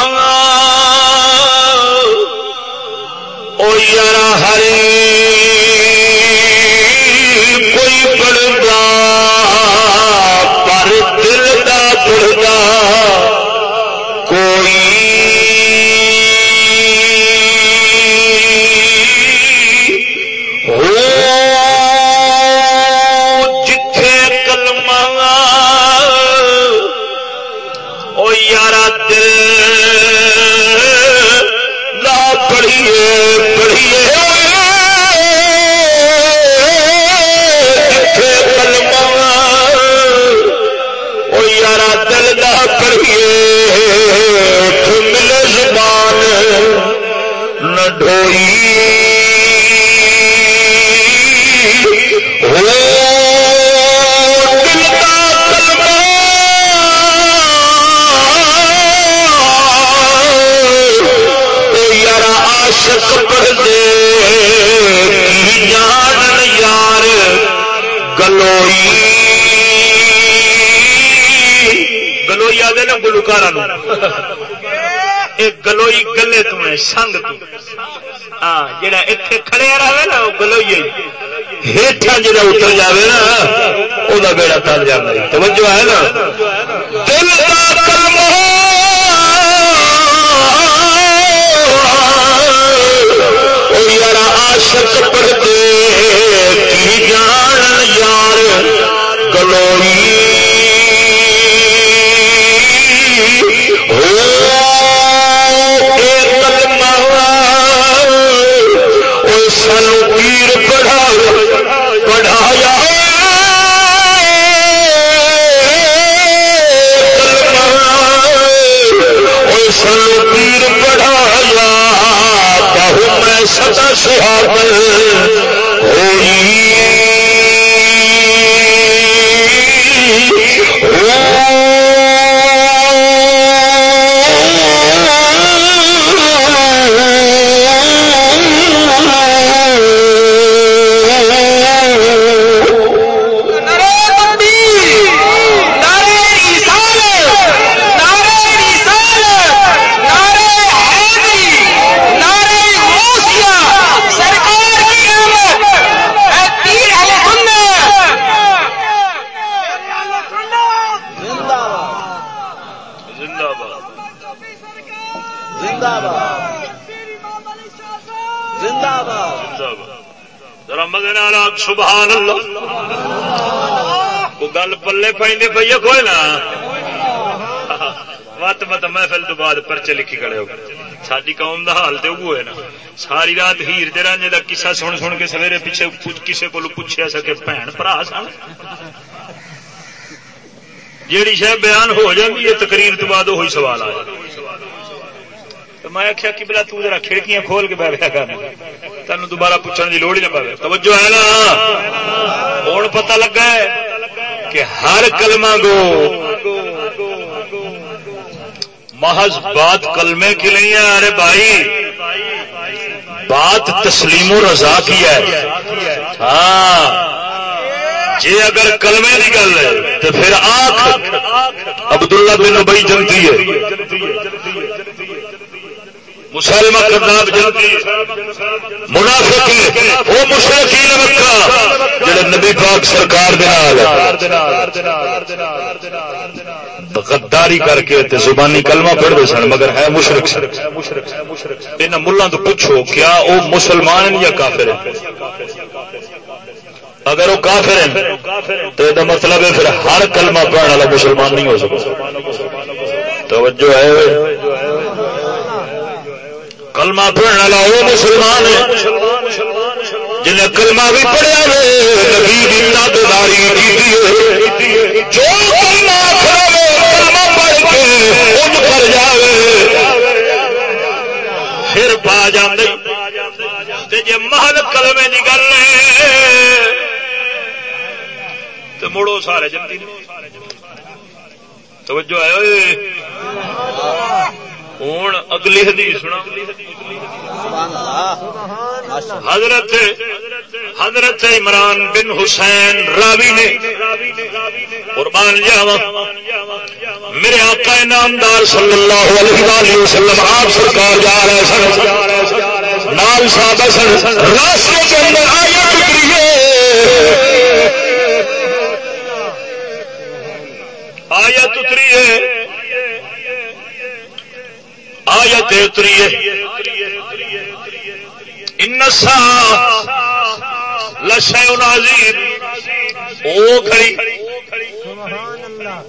کوئی گلوئی آئے نا گلوکار گلوئی گلے تمہیں سنگ ہاں جا اتنے کھڑے رہے نا، وہ گلوئی ہیٹا جا اتر جائے نا وہ بیڑا تر جائے توجہ ہے نا؟ دل ہوئی۔ پلے پہ پی کوئی نا مت مت، محفل تو بعد پرچے لکھی کھڑے ہو۔ ساری قوم دا حال تو وہ ہے نا۔ ساری رات ہیر دے رانجے دا قصہ سن سن کے سویرے پیچھے کسی کو پوچھا سکے بھن برا سن۔ جیڑی شہ بیان ہو جاتی ہے، تقریر تو بعد وہی سوال آیا میں آخیا کہ بلا تو ذرا کھڑکیاں کھول کے بیٹھا کر۔ تین دوبارہ پوچھنے کی لوڑ ہی نہ پے توجہ ہے نا؟ ہوں پتا لگا ہے۔ کہ ہر کلمہ گو محض بات کلمے کی نہیں ہے، ارے بھائی۔ بات تسلیم و رضا کی ہے۔ ہاں۔ جی اگر کلمے کی گل ہے، تو پھر آخ عبداللہ بن ابئی جنتی ہے۔ مسلم کرداب جلدی منافق وہ مشرقین مکہ، جڑے نبی پاک سرکار غداری کر کے تے زبانی کلمہ پڑھ دے سن، مگر ہے مشرق ان ملوں تو پوچھو، کیا وہ مسلمان یا کافر ہیں؟ اگر وہ کافر ہیں، تو یہ مطلب ہے پھر ہر کلمہ پڑھنے والا مسلمان نہیں ہو سکتا۔ توجہ ہے۔ کلمہ پڑھنے والا وہ مسلمان ہے جنہیں کلمہ بھی پڑھیا نبی داری کی جو کلمہ پڑھ کے ان پر جائے پھر پا جی جی محل کلمے کی گل ہے تو مڑو سارے جلدی توجہ ہے ہوں اگلی حدیث سنا حضرت حضرت عمران بن حسین راوی نے قربان جاوا میرے آقا نامدار صلی اللہ علیہ وسلم آپ سرکار جا رہے سن نال صاحب سن راستے کے اندر آیا آیا اتری آیت اتری ہے۔ انسا لشے نازیر او کھڑی۔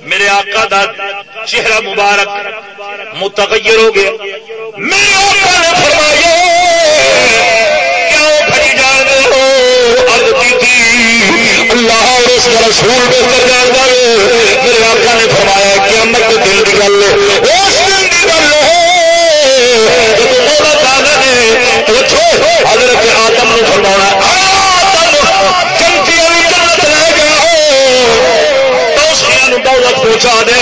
میرے آقا دا چہرہ مبارک متغیر ہو گیا۔ میرے آقا نے فرمایا کیا وہ کھڑی جان دے ہو؟ عرض کی تھی اللہ اور اس کا رسول بہتر جان دے میرے آقا نے فرمایا، قیامت دل کی گل اس دن کی گل ہو حضرت آدم نے فرمایا جنت لے گیا دولت پہنچا دے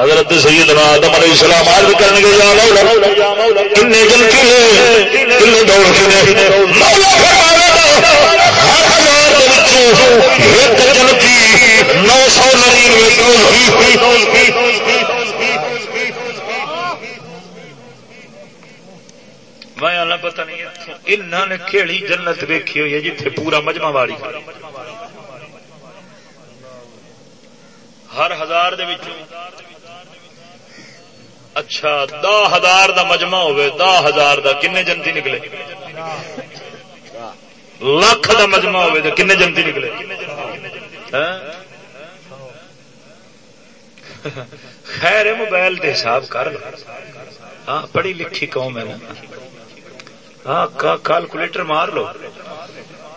حضرت سیدنا آدم علیہ السلام عرض کرنے کے یا مولا کنے جنتی ہیں۔ کنے دوڑ کے مولا فرمایا ہر ہزار ایک جنتی نو سو نرینوے انہوں نے کھیڑی جنت ویکھی ہوئی ہے جتھے پورا مجمع والی ہر ہزار دے اچھا دہ ہزار دا مجمع ہوئے دہ ہزار دا کنے جنتی نکلے؟ لاکھ دا مجمع ہوئے تو کنے جنتی نکلے؟ ہاں؟ خیر موبائل دے حساب کر ہاں پڑھی لکھی قوم ہے نا۔ ہاں، کیلکولیٹر مار لو۔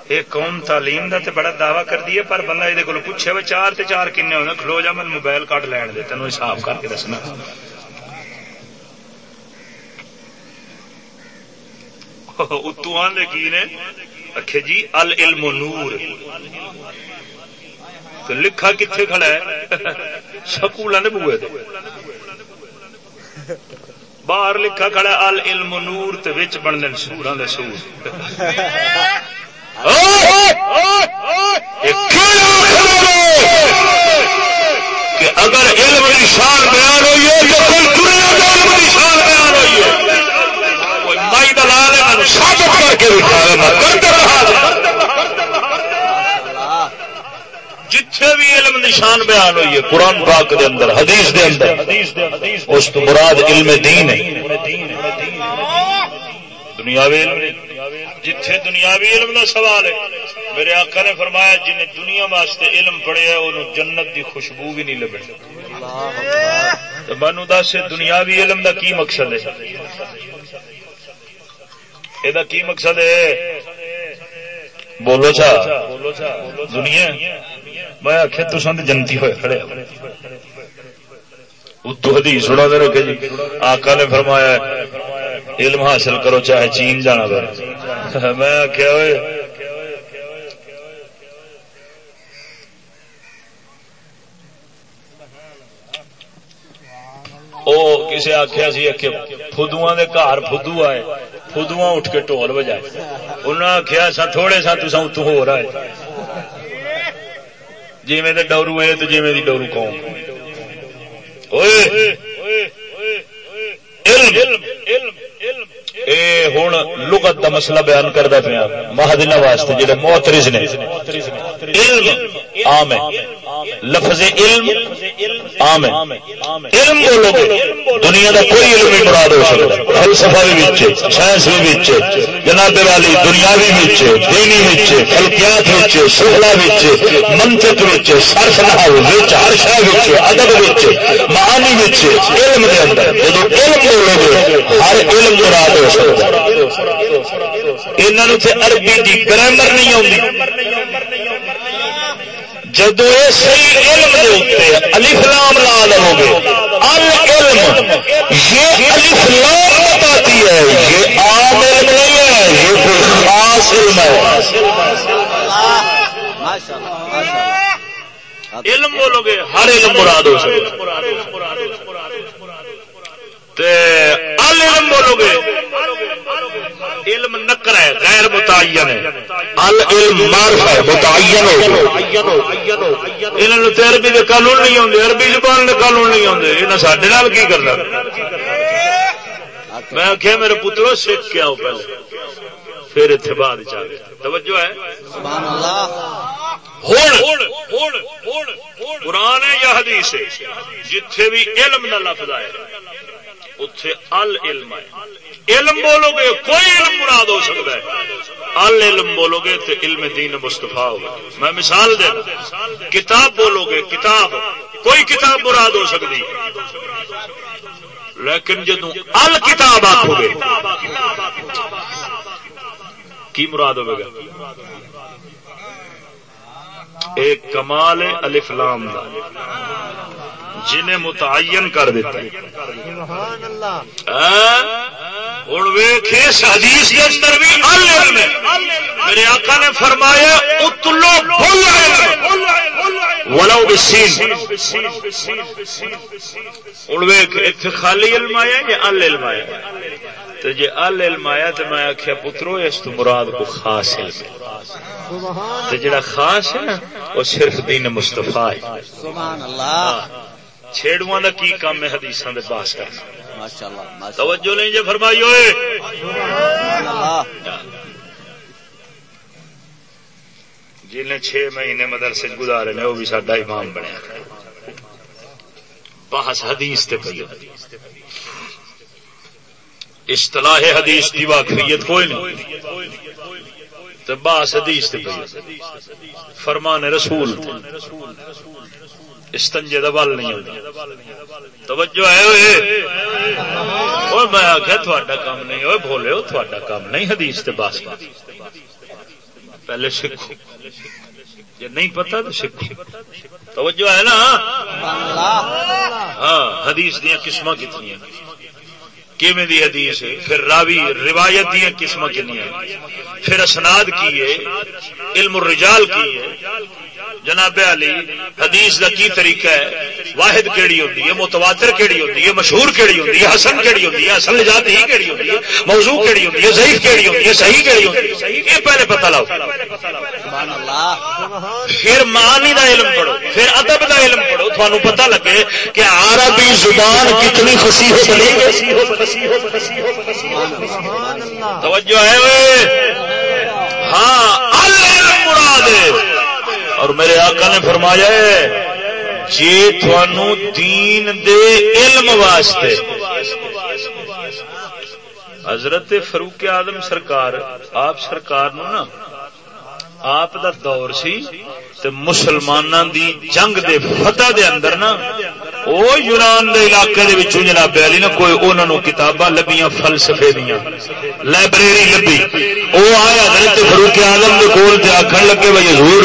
یہ قوم تعلیم دا تے بڑا دعوی کر دیے پر بندہ یہ پوچھے وہ چار تے چار کنے ہونے کھلو جا من موبائل کٹ لین دے، تینوں حساب کر کے دسنا۔ اتو آدھے کی نے؟ اکھے جی العلم نور۔ تو لکھا کتنے کھڑا ہے؟ سکول نے بوئے تھے باہر لکھا کھڑا ال علم نور تے وچ بننے سوراں دے سور۔ کہ اگر علم نشان بیان ہوئی ہے تو دنیا علم نشان بیان ہوئی ہے۔ کوئی مائی دلال ہے ثابت کر کے جتھے بھی علم نشان بیان ہوئی ہے، قرآن پاک دے اندر، حدیث دے اندر۔ اس تو مراد علم دین ہے۔ دنیاوی علم۔ جتھے دنیاوی علم کا سوال ہے، میرے آقا نے فرمایا جن دنیا واسطے علم پڑھیا انہوں جنت دی خوشبو بھی نہیں لبے۔ مینو دس، دنیاوی علم دا کی مقصد ہے؟ یہ کی مقصد ہے؟ بولو چا۔ دنیا میں آخیا تو سند جنتی ہوئے کھڑے اتو حدیث سنا دے رکھے جی۔ آقا نے فرمایا علم حاصل کرو چاہے چین جانا پڑے میں آخیا ہوئے کسی آخیا سی فدو دے گھر فدو آئے فدو اٹھ کے ٹول بجائے۔ انہوں نے آخیا سا، تھوڑے سا تو اتو ہو رہا ہے۔ جی میں ڈورو ہے تو جی میں ڈورو قوم علم علم علم اے ہوں لغت کا مسئلہ بیان کرتا پیا مہادنا واسطے جہے موترز نے علم عام ہے لفظ علم عام ہے علم بولو گے دنیا کا کوئی علم نہیں مراد ہو سکتا فلسفہ بھی وچ سائنس بھی وچ جناب والی دنیا بھی دینی وچ فلکیات شہلا منطق سرف نہاؤ ہر شہر ادب وچ معانی وچ علم کے اندر جب علم بولو گے ہر علم مراد ہو عربی کی گرامر نہیں آتی جدو یہ صحیح علم الفلام لا لو گے العلم یہ الفلام بتاتی ہے یہ عام علم نہیں ہے یہ کوئی خاص علم ہے۔ علم بولو گے ہر علم مراد ہو سکتا علم بولو گے۔ علم نکر ہے غیر متعین ہے۔ العلم معرف ہے متعین ہو انہوں نے عربی کے قانون نہیں آتے عربی زبان کے قانون نہیں آتے سڈے کی کرنا؟ میں آخیا میرے پترو سیکھ کے آؤ پہلے۔ پھر اتنے بعد چاہے توجہ ہے؟ قرآن ہے یا حدیث ہے؟ جتھے بھی علم نہ لفظ آئے۔ اتے ال علم ہے۔ علم بولو گے کوئی علم مراد ہو سکتا ہے۔ ال علم بولو گے تو علم دین مستفا ہوگا۔ میں مثال دے کتاب بولو گے کتاب۔ کوئی کتاب مراد ہو سکتی لیکن جدو ال کتاب آخو گے کی مراد ہوگا؟ ایک کمال الفلام کا جنہیں متعین کر دیتا ہوں ویخ حدیث کے اندر بھی میرے آقا نے فرمایا اتلو ولو بسین ہوں ویخ اتنے خالی علم آیا یا ال علم آیا تو جی ال علم آیا تو میں آخیا پترو اس تو مراد کو خاص علم تو جڑا خاص ہے نا وہ صرف دین مستفا ہے۔ سبحان اللہ چھیڑواں دا کی کام ہے حدیثاں دے باس کرنا؟ توجہ نہیں جے فرمائی ہوئے۔ جن چھ مہینے مدرسے گزارے نے وہ بھی سڈا امام بنیا۔ بحث حدیث تے پہ اصطلاح حدیث دی واقعیت کوئی نہیں۔ تو بحث حدیث تے پہ فرمان رسول تے۔ استنجے دا بل نہیں توجہ ہے میں آخیا تھوڑا کام نہیں ہوئے بولے ہو کام نہیں، حدیث تے باس پہلے سیکھو۔ جی نہیں پتا تو سیکھو۔ توجہ ہے نا؟ ہاں حدیث دیا قسم کتنی کیویں دی حدیث ہے؟ پھر راوی روایت دیا قسم کنیا پھر اسناد کی ہے؟ علم الرجال کی ہے۔ جناب علی، حدیث کا کی طریقہ ہے؟ واحد کیڑی ہوتی ہے؟ متواتر کیڑی ہوتی ہے؟ مشہور کیڑی ہوتی ہے؟ حسن کیڑی ہوتی ہے؟ اصل جات ہی کیڑی ہوتی ہے؟ موضوع کیڑی ہوتی ہے؟ صحیح کیڑی ہوتی ہے؟ صحیح کیڑی ہوتی ہے؟ یہ پہلے پتہ لاؤ۔ پھر مانی دا علم پڑھو، پھر ادب دا علم پڑھو۔ تھانوں پتہ لگے کہ عربی زبان کتنی فصیح توجہ ہے ہاں مراد اور میرے آقا نے فرمایا جی تھانو دین دے علم واسطے۔ حضرت فروق آدم سرکار، آپ سرکار نو نا آپ دا دور سی تے مسلمانوں دی جنگ دے فتح دے اندر نا، او یونان دے علاقے دے وچوں جناب علی نا، کوئی انہاں نو کتاباں لبیاں، فلسفے دیاں۔ لائبریری لبی۔ او آیا حضرت فاروق اعظم دے کول تے آکھن لگے، بھائی حضور،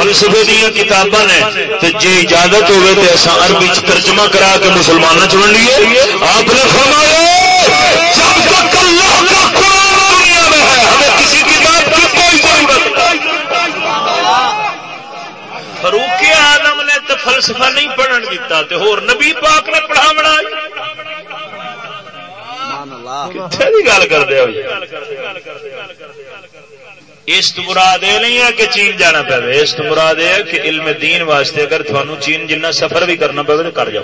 فلسفے دیاں کتاباں نے، تے جے اجازت ہوے تے اساں عربی وچ ترجمہ کرا کے مسلماناں چ لیے؟ آپ نے فرمایا، جب تک اللہ آدم نے تو فلسفہ نہیں پڑھن دیتا تے ہور نبی پاک نے پڑھاونا گل کر دیا اس مراد یہ نہیں ہے کہ چین جانا پہ اس مراد یہ ہے کہ علم دین واسطے اگر تھانوں چین جنہ سفر بھی کرنا پہ تو کر جاؤ۔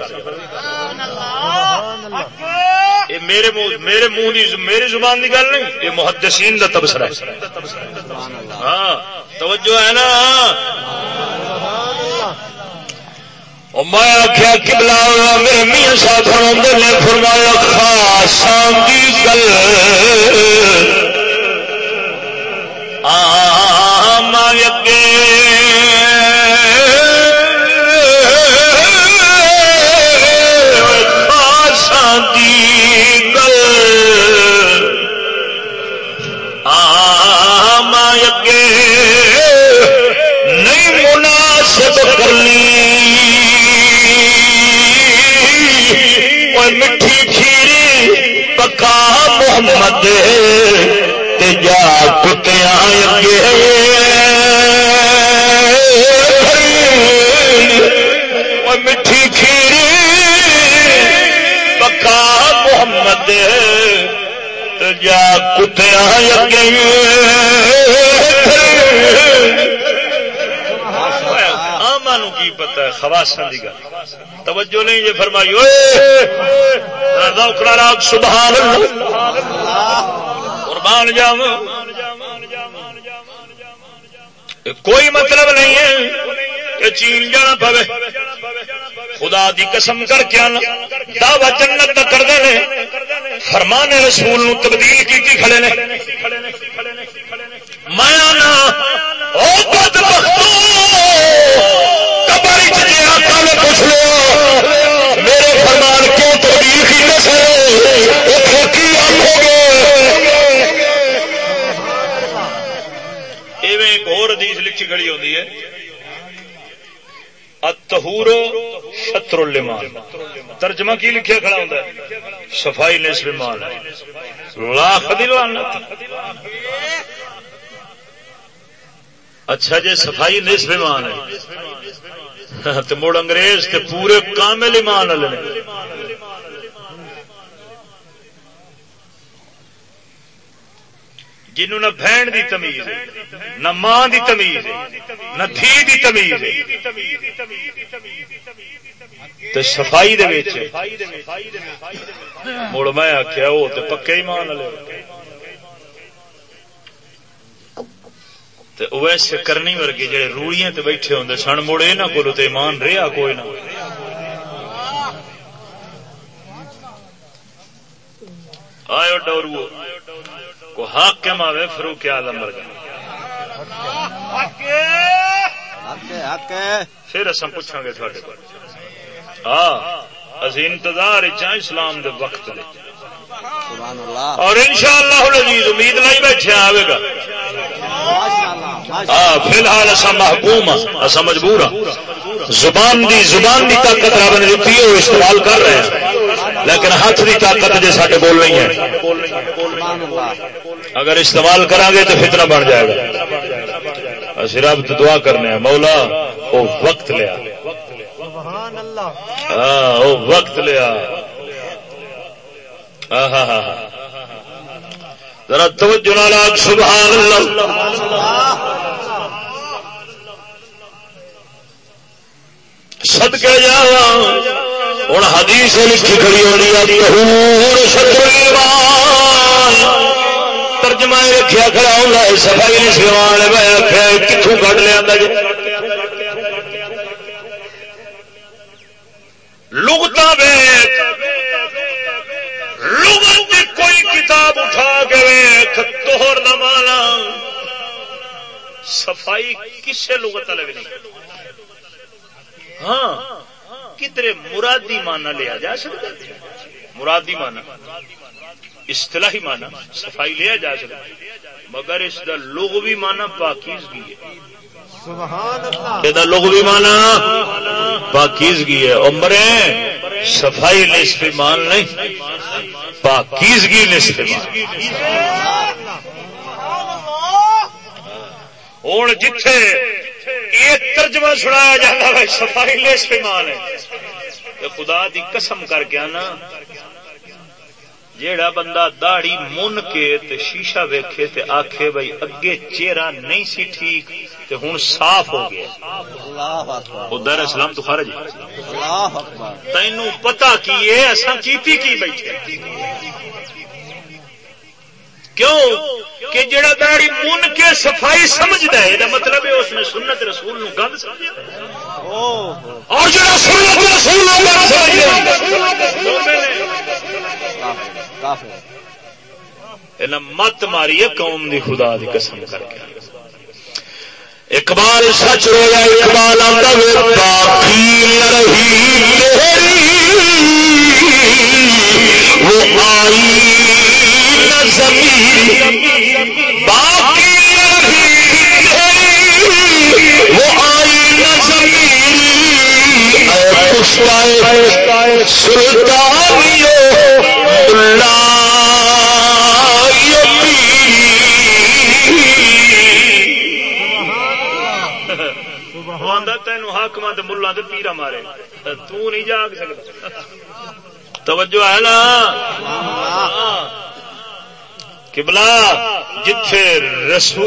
میرے میرے منہ میری زبان کی گل نہیں یہ محدثین کا تبصرہ ہے۔ ہاں توجہ ہے نا؟ میں آخیا کبلا میرے میاں صاحب نے فرمایا خاص کی گل۔ آ اگے محمد تجا کتیا میٹھی کھیری پکا محمد تجا کتیا اگے کی پتا ہے، خواصا کی گل۔ توجہ نہیں یہ فرمائی سبحان اللہ۔ قربان جاؤ کوئی مطلب نہیں ہے کہ چین جانا پوے۔ خدا دی قسم کر کے آنا۔ دعوی جنت کر دے فرمان رسول نو تبدیل کی کھڑے نے۔ میں پوچھ اور کھڑی ہوتی ہے۔ اتہورو شطر المان ترجمہ کی لکھیا کھڑا ہوتا ہے؟ صفائی نصف مان لاکھ دی لعنت اچھا جی صفائی نصف مان ہے۔ تو مڑ انگریز تے پورے کامل ایمان والے جنہوں نہ بہن دی تمیز نہ ماں دی تمیز نہ دھی دی تمیز تو صفائی دے مڑ میں آخیا وہ تو پکے ایمان والے۔ ویسے کرنی ورگے جڑے روڑیاں تے بیٹھے ہوں سن، مڑ مڑے نہ کو ایمان رہا کوئی نہ۔ آئے ڈورو کو حق کے ماوے؟ فروخ آدم ورگا پھر اصا پوچھا گے تھوڑے کو ہاں اسی انتظار چاہ اسلام دے وقت دے۔ اور ان شاء اللہ امید نہیں بیٹھے آئے گا۔ فی الحال اصا محکوم اصا مجبور ہاں زبان دی زبان دی طاقت رب نے دیتی ہے استعمال کر رہے ہیں۔ لیکن ہاتھ دی طاقت جی سارے بول رہی ہے۔ اگر استعمال کریں گے تو فتنہ بن جائے گا۔ رب دعا کرنے ہیں۔ مولا وہ وقت لیا ہاں وہ وقت لیا ہاں ہاں ہاں ذرا توجہ لاگ سبحان اللہ سد کے جا۔ ہوں حدیث لکھی کھڑی ہونی ترجمہ رکھا کھڑا ہوں سفائی نہیں سیوان میں کتوں کٹ لیا جی؟ لگتا لوگوں کی کوئی کتاب اٹھا کے توہر نہ مانا صفائی کسے لغت والے نہیں۔ ہاں کدھر مرادی مانا لیا جا سکتا مرادی مانا اصطلاحی مانا صفائی لیا جا سکتا مگر اس کا لوگ بھی مانا پاکیزگی ہے۔ لوگ بھی مانا پاکیزگی ہے۔ عمرے صفائی نصف مان نہیں پاکیزگی نصف مان ہوں جتھے ایک ترجمہ سنایا جاتا ہے صفائی نصف مان ہے۔ خدا دی قسم کر کے آنا جیڑا بندہ داڑی من کے تے شیشہ ویکھے تے آکھے بھائی اگے چہرہ نہیں سی ٹھیک تے ہن صاف ہو گیا۔ خدا اسلام تو خارج تینوں پتہ کی ہے اساں کیتی کی بیٹھے کیوں کہ جڑا داڑی من کے صفائی سمجھدا ہے دا مطلب ہے اس نے سنت رسول نو گند سمجھیا۔ اور جڑا سنت رسول نو گند سمجھیا مت ماری قوم دی خدا دی قسم کر کے۔ اقبال سچ رویا اقبال وہ آئی زمین سلطانیوں۔ تین حاقم ملا پیرا مارے۔ نہیں جاگ سکتا توجہ ہے نا؟ کبلا جتھے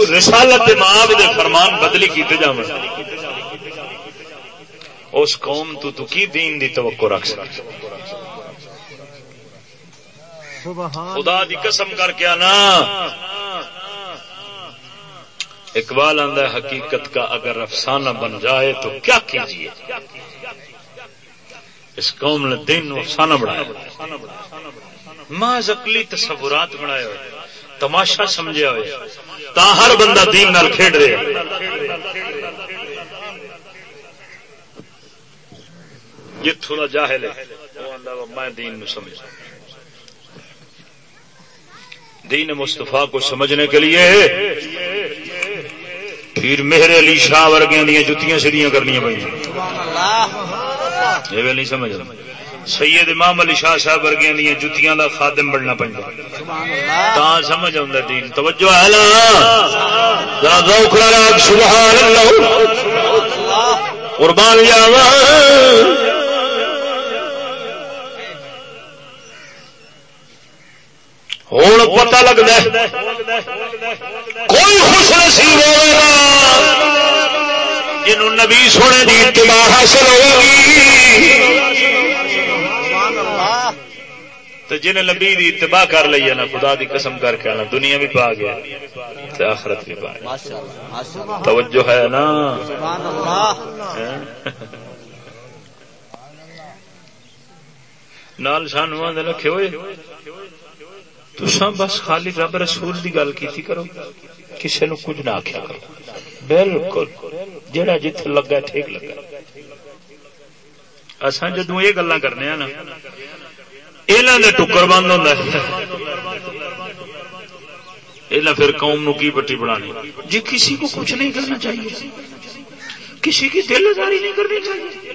رسالت ماب دے فرمان بدلی کیتے جا اس قوم تو تو کی دین دی توقع رکھ سکتا خدا دی قسم کر کے آنا۔ اقبال آدھا حقیقت کا اگر افسانہ بن جائے تو کیا کیجیے اس قوم نے دین افسانہ بنایا۔ ماں زکلی تصورات بنائے ہوئے، تماشا سمجھا ہوئے۔ تا ہر بندہ دین نال کھیڈ رہے۔ یہ تھوڑا جاہل ہے میں دین نو سمجھ دین مستفا کو سمجھنے کے لیے پھر میرے علی شاہ ورگیا دیا جتیاں سیدیاں کرنی پہ یہ نہیں سمجھ سید امام علی شاہ صاحب ورگیا دیا جتیاں دا خادم بننا پہنتا تا سمجھ آؤں دین۔ توجہ ہے نا سبحان اللہ۔ قربان جاوا ہوں پتا لگتا کوئی خوش نصیب ہوگا جنہوں نبی سونے کی اتباع حاصل ہوگی۔ جن نبی دی اتباع کر لی ہے نا، خدا دی قسم کر کے آنا، دنیا بھی پا گیا آخرت بھی پا گیا۔ توجہ ہے نا؟ ہاں۔ نال سان رکھے ہوئے۔ تو بس خالی رب رسول دی گل کی کرو کسی نو کچھ نہ آخیا کرو۔ بالکل جہاں جتھے لگا ٹھیک لگا اصا جدو یہ گلا کرنے نا یہاں ٹکر بند ہوتا ہے۔ پھر قوم نو کی پٹی بنانی؟ جی کسی کو کچھ نہیں کرنا چاہیے۔ کسی کی دل ازاری نہیں کرنی چاہیے۔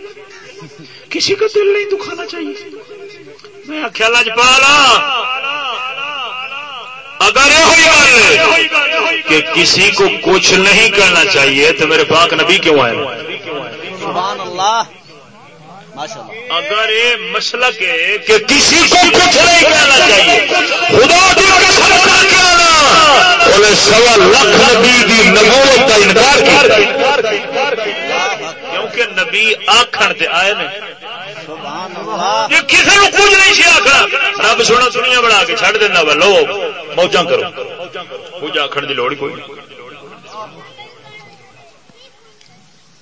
کسی کا دل نہیں دکھانا چاہیے۔ میں آخیا لجپالا اگر یہ کہ کسی کو کچھ نہیں کرنا چاہیے تو میرے پاک نبی کیوں آئے؟ سبحان اللہ اگر یہ مسلک ہے کہ کسی کو کچھ نہیں کہنا چاہیے۔ خدا سوا لاکھ نبی کی نبوت کا انکار کیونکہ نبی آخر آئے نا کسی کو کچھ نہیں سی آخر رب سونا سنیا بنا کے چڑھ دینا وا، لو موجہ کرو۔ کچھ آخر کی لوڑ کوئی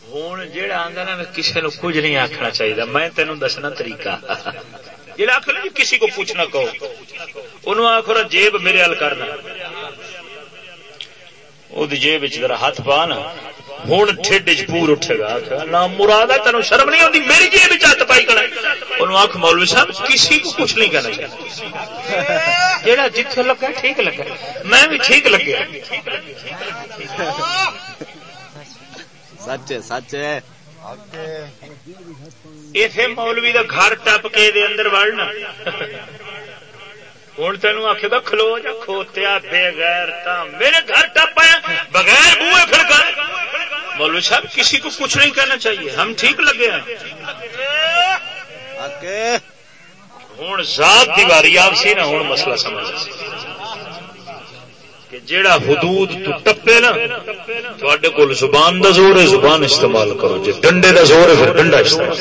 ہوں جہاں آدھا نا کسی نو کچھ نہیں آخنا چاہیے میں تینوں دسنا طریقہ۔ جہاں آخر جی کسی کو پوچھنا کہو۔ انہوں آخر جیب میرے ہل کرنا۔ وہ جیب ذرا ہاتھ پا نا۔ ہوں ٹھڈ پور اٹھے گا۔ نہ مراد ہے تینوں شرم نہیں آتی میری جیب ہاتھ پائی کرنا انہوں آخ مولوی صاحب کسی کو کچھ نہیں کہنا چاہیے۔ جہاں جتنے لگا ٹھیک لگا۔ میں بھی ٹھیک لگے سچ سچ اتے مولوی کا گھر ٹپ کے اندر وڑنا۔ ہوں تین آخے گا کھلو جا کھوتیا بغیر میرے گھر ٹپ آیا بغیر بوئے پھر مولوی صاحب کسی کو کچھ نہیں کہنا چاہیے۔ ہم ٹھیک لگے ہیں۔ ہوں ذات دیواری آپ سی نا ہوں مسئلہ سمجھ۔ کہ جیڑا حدود تو ٹپے نا تھوڑے کول زبان دا زور ہے زبان استعمال کرو۔ جی ڈنڈے دا زور ہے پھر ڈنڈا استعمال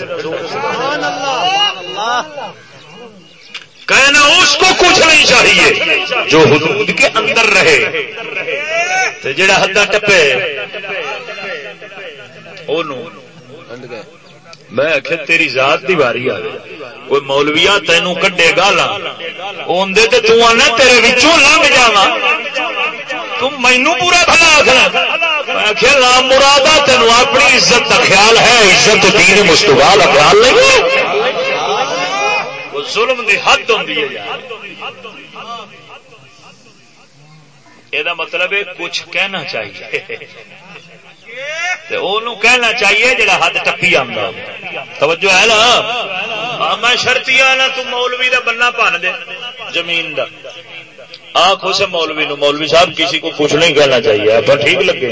کہنا اس کو کچھ نہیں چاہیے جو حدود کے اندر رہے۔ جڑا حدہ ٹپے۔ میں آخ تیری ذات دی باری آ۔ کوئی مولویا، تینوں کڈے گالا اندر تیرے بچوں لنگ جا تم مینو پورا بھلا آخر رام مراد تین اپنی عزت کا خیال ہے، عزت دین مستفا کا خیال نہیں ظلم دی حد ہوں یہ مطلب ہے، کچھ کہنا چاہیے۔ کہنا چاہیے جڑا حد ٹپی آتا توجہ ہے نا؟ میں شرطی نا تم مولوی دا بننا پن دے، زمین دا۔ آخ اسے مولوی نو، مولوی صاحب کسی کو کچھ نہیں کہنا چاہیے آپ ٹھیک لگے۔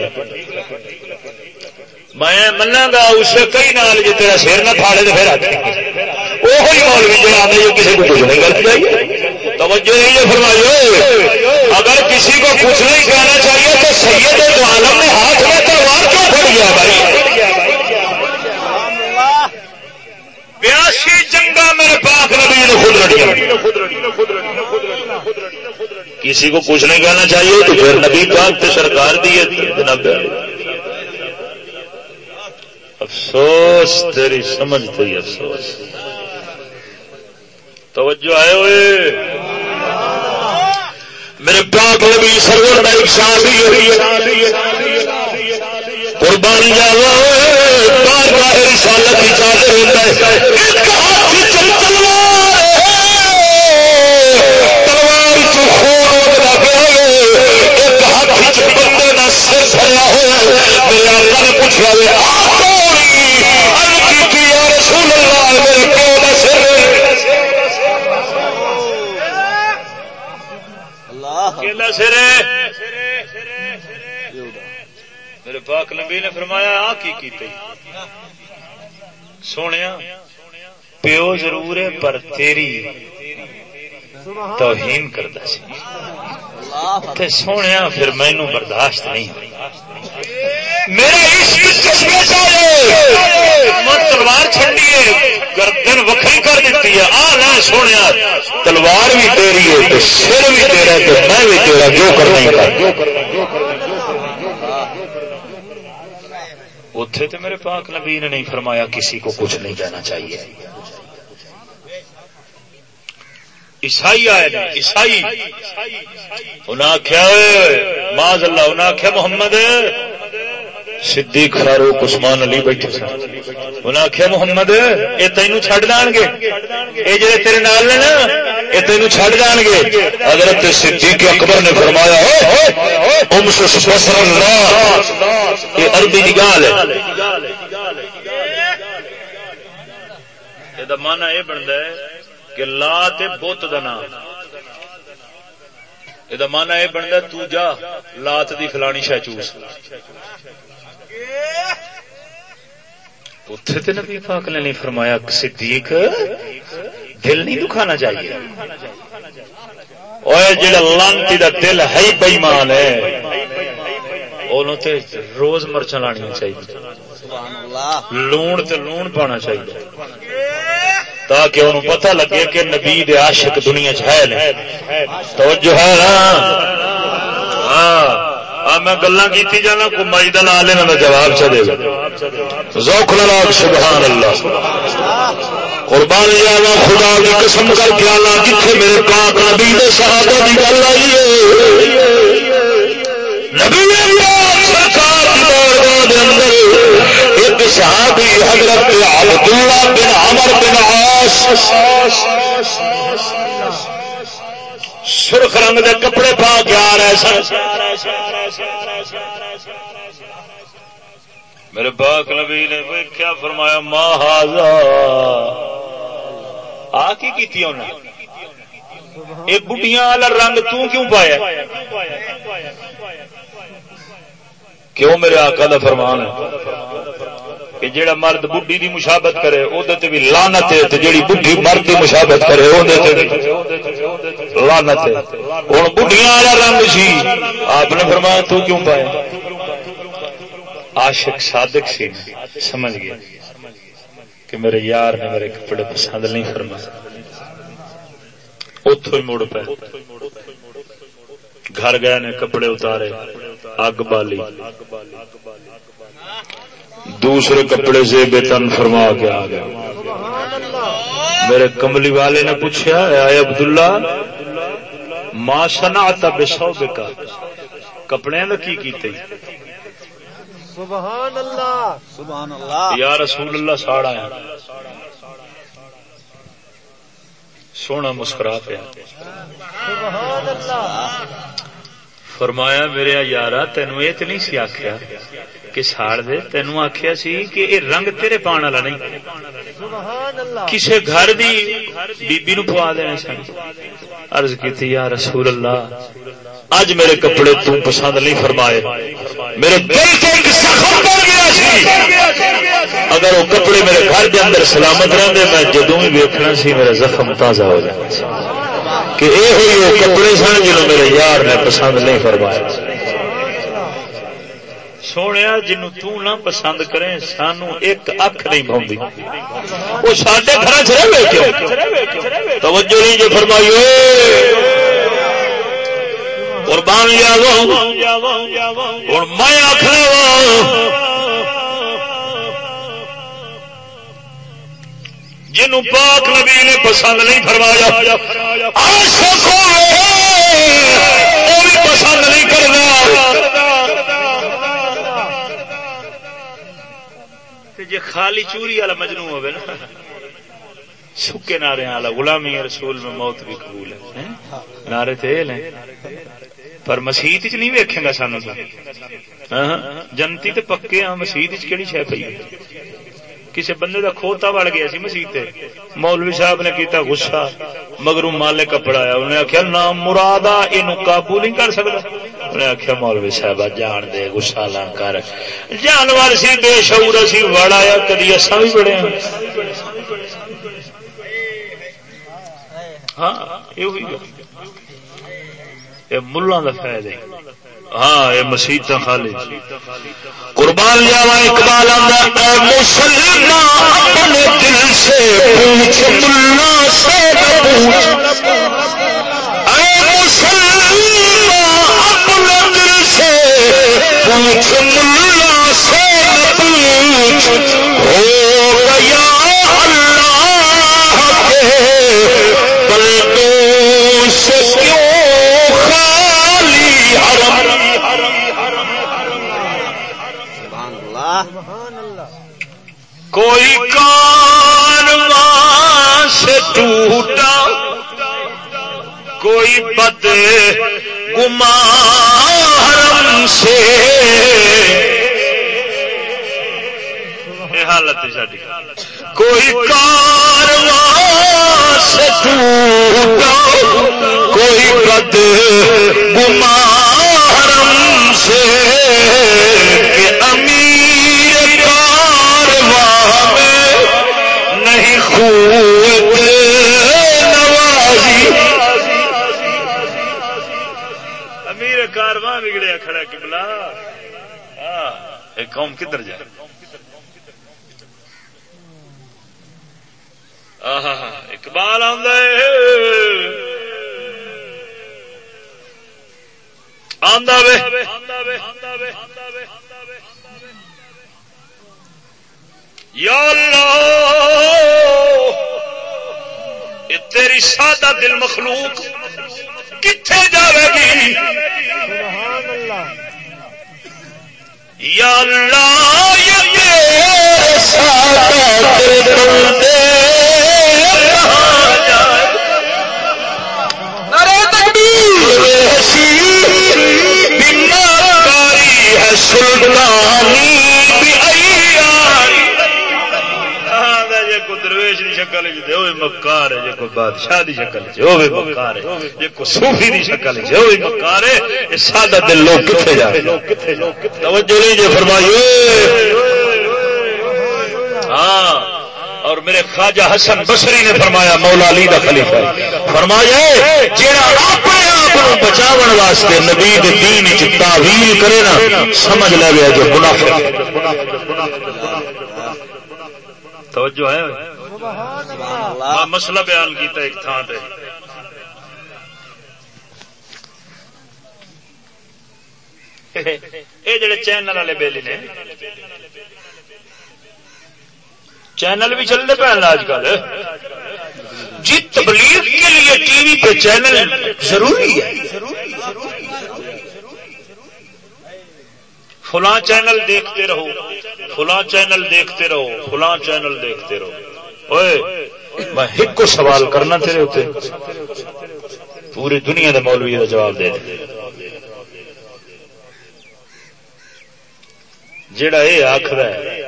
میں منا گا اسے کئی نال جی تیرا سر نہ پھاڑے تو پھر وہی مولوی جو آدھے کسی کو کچھ نہیں کرنا چاہیے۔ توجہ نہیں فرمائیے اگر کسی کو کچھ نہیں کہنا چاہیے تو سید عالم نے ہاتھ میں گیا بھائی؟ بیاسی جنگا میرے پاک نبی نے خود رڑی کسی کو کچھ نہیں کہنا چاہیے تو پھر نبی پاک تو سرکار دی جناب۔ افسوس، تیری سمجھ تھی افسوس۔ توجہ آئے ہوئے۔ میرے پاک نبی سرور کا ایک شادی بن جاوا بار بار رسالت کی چاہتے ہوتا ہے۔ بندے کا سر سڑیا ہوا میرے پوچھ نے پوچھا پاک لمبی نے فرمایا، آ کی کیتے؟ سونے پیو ضرور ہے، پر تیری توہین کرتا سی۔ سونے پھر مینو برداشت نہیں میرا تلوار چڑی ہے، گردن وکری کر دیتی ہے۔ آ نہ سونے تلوار بھی تیری ہے سر بھی تیرا میں بھی تیرا، جو کرنا اتے تو میرے پاک نبی نے نہیں فرمایا کسی کو کچھ نہیں کہنا چاہیے۔ عیسائی آئے عیسائی۔ انہیں آخیا ماض اللہ انہیں آخیا محمد صدیق فاروق عثمان علی بیٹھے سن۔ انہیں آخیا محمد، یہ تینوں چڈ جان گے۔ یہ جڑے تیرے نال نے نا، یہ تینوں چڈ جان گے۔ حضرت صدیق اکبر نے فرمایا یہ عربی کی گال ہے۔ مانا یہ بنتا ہے کہ لا تے بت کا نام یہ مانا یہ بنتا تو جا لات دی فلانی شہ چوس اتنے تو نبی پاک نے نہیں فرمایا صدیق دل نہیں دکھانا چاہیے اور جڑا لانتی دا دل ہے بےمان ہے انہوں تے روز مرچ لانی چاہیے لون تے لون پانا چاہیے تاکہ انہوں پتہ لگے کہ نبی دے عاشق دنیا چ ہے توجہ ہے نا ہاں میں گلا کی جانا کمائی دل آلے نا جواب چ دے ذوق لاگ سبحان اللہ قربان جانا خدا کی قسم کر کے آنا جتنے میرے پاک نبی دے صحابہ کی گل آئی ہے۔ نبی سرکار ایک صحابی، حضرت عبداللہ بن عمر بن عاص سرخ رنگ دے کپڑے پا کے آ رہے سن۔ میرے پاک نبی نے کیا فرمایا ماہازا آ کی کیتی انہیں یہ بڑھیاں والا رنگ تو کیوں پایا؟ کیوں میرے آقا دا فرمان ہے؟ کہ جیڑا مرد بڈھی دی مشابت کرے وہ بھی لانت ہے جیڑی بڈھی مرد دی مشابت کرے وہ لانت ہے۔ ہوں بڈھیاں والا رنگ سی۔ آپ نے فرمایا، تو کیوں پایا؟ عاشق صادق سی۔ سمجھ گیا کہ میرے یار نے میرے کپڑے پسند نہیں فرمایا اتو ہی مڑ پہ گھر گئے نے کپڑے اتارے، اگ بالی۔ دوسرے کپڑے سے بے تن فرما کے آ گیا میرے کملی والے نے پوچھا عبد اللہ ماں سنا آتا بے سو بے کا کپڑے کا کی کیتے؟ سبحان اللہ سبحان اللہ یا رسول اللہ ساڑا ہے سونا مسکرا پیا۔ سبحان اللہ فرمایا میرے یار تین یہ تو نہیں سی آخیا کہ ساڑ دے تین آخیا سی کہ یہ رنگ تیرے پان والا نہیں کسی گھر دی بی نو پوا دینا سن ارض کی یا رسول اللہ اج میرے کپڑے تو پسند نہیں فرمائے میرے دل سے ایک زخم پڑ گیا سی اگر وہ کپڑے میرے گھر کے اندر سلامت رہتے میں جدو بھی ویکنا سی میرا زخم تازہ ہو جانا کہ یہ ہوئی وہ کپڑے سن جنہوں میرے یار نے پسند نہیں فرمایا سونے جن نہ پسند کرے سانو ایک اکھ نہیں پاؤں وہ سارے گھر چ توجہ نہیں جو فرمائی قربان لیا ہوں میں آخر جن پاک نبی نے پسند نہیں فرمایا جی خالی چوری والا مجنو ہوگا نا، سکے نعرے والا غلامی رسول میں موت بھی قبول ہے نعرے تھے پر مسیح چ نہیں ویکھے گا سانو ہاں، ہاں، جنتی تے پکے ہاں مسیت کہڑی شہ پی کسی بندے کا کھوتا وڑ گیا سی مسیح مولوی صاحب نے کیتا غصہ، مگر مالے کپڑا انہیں آخیا نام مرادا یہ قابو نہیں کر سکتا انہیں آخیا مولوی صاحب جان دے گسا لا کر۔ جانور سی، بے شعور سی، وڑ آیا۔ کدی اصا بھی بڑے ہاں یہ ملوں کا فائدہ ہاں یہ مسیح خالی۔ قربان جاوا اقبال اے مسلمان اپنے دل سے پوچھ، ملا سے پوچھ۔ اے مسلمان اپنے دل سے پوچھ، ملا سے پوچھ۔ ہو گیا کوئی کان سے ٹوٹا، کوئی بد گمارم سے۔ حالت ساری کوئی کارواں سے ٹوٹا، کوئی بد گمارم قوم کدھر جائے؟ اقبال آدھا یا یہ تیری سادہ دل مخلوق کتنے جائے گی؟ سبحان اللہ۔ یا اللہ یہ سادہ دل درویش کی شکل مکار ہے جی کوئی بادشاہ کی شکل چ مکار ہے۔ جی کوئی سوفی کی شکل چ مکار ہے۔ یہ سادہ دل لوگ کتنے جائے توجہ نہیں جی فرمائیے ہاں اور میرے خواجہ حسن بسری نے فرمایا، مولا علی کا خلیفہ فرمایا جہاں اپنے آپ بچاؤ واسطے نبی دین تعویل کرے نا، سمجھ لے گیا جو منافق توجہ ہے؟ مسئلہ بیان کیتا ایک تھان پہ یہ جڑے چینل والے بیلی نے۔ چینل بھی چلنے پہ آج کل۔ جی تبلیغ کے لیے ٹی وی پہ چینل ضروری ہے۔ فلاں چینل دیکھتے رہو، فلاں چینل دیکھتے رہو، فلاں چینل دیکھتے رہو۔ میں ایک کو سوال کرنا تیرے ہوتے پوری دنیا کے مولوی کا جواب دے دے۔ جڑا یہ آخر ہے،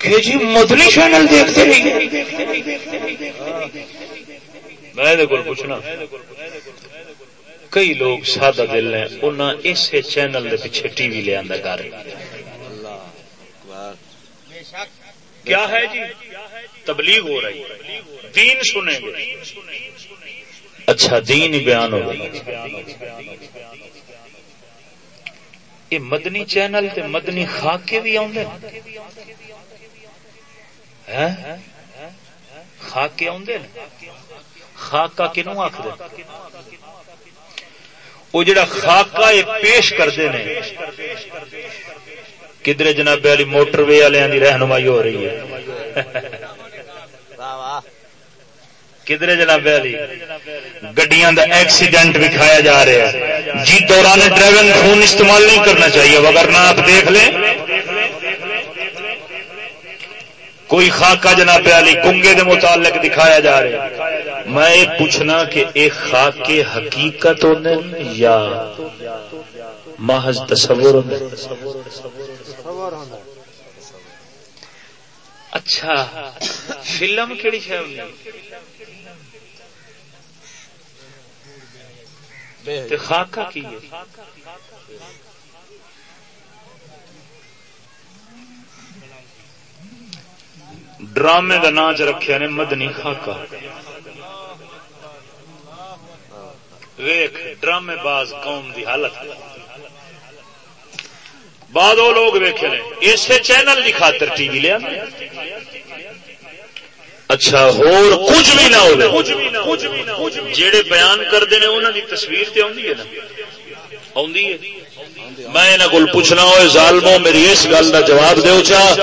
کہ جی مدنی چینل دیکھتے میں پوچھنا، کئی لوگ سادہ دل ہیں انہیں اسے چینل دے پیچھے ٹی وی لیا کر اللہ اکبر بے شک کیا ہے جی؟ تبلیغ ہو رہی دین سنیں گے۔ اچھا دین بیان ہو رہی یہ مدنی چینل تے مدنی خاکے بھی آدھے خاکے آدھے خاکا کنو آخر وہ جڑا خاکا یہ پیش کرتے ہیں کدھر جناب والی موٹر وے والوں کی رہنمائی ہو رہی ہے؟ کدھر جناب والی؟ گڈیاں دا ایکسیڈنٹ دکھایا جا رہا ہے۔ جی دوران ڈرائیونگ فون استعمال نہیں کرنا چاہیے اگر نہ آپ دیکھ لیں۔ کوئی خاکہ جناب علی کنگے دے متعلق دکھایا جا رہا میں یہ پوچھنا کہ ایک خاک حقیقت یا محض تصور اچھا فلم کہڑی شاید خاکہ کی ڈرامے کا چ رکھے نے مدنی خاکا ویخ ڈرامے باز قوم دی حالت۔ بعد وہ لوگ ویکھے نے، اسے چینل کی خاطر ٹی وی لیا۔ اچھا ہور کچھ بھی نہ ہو جڑے بیان کرتے ہیں انہوں کی تصویر تے آدھی ہے نا۔ آدھی ہے۔ میں یہاں کو پوچھنا ہوئے ظالمو، میری اس گل کا جواب دو چاہ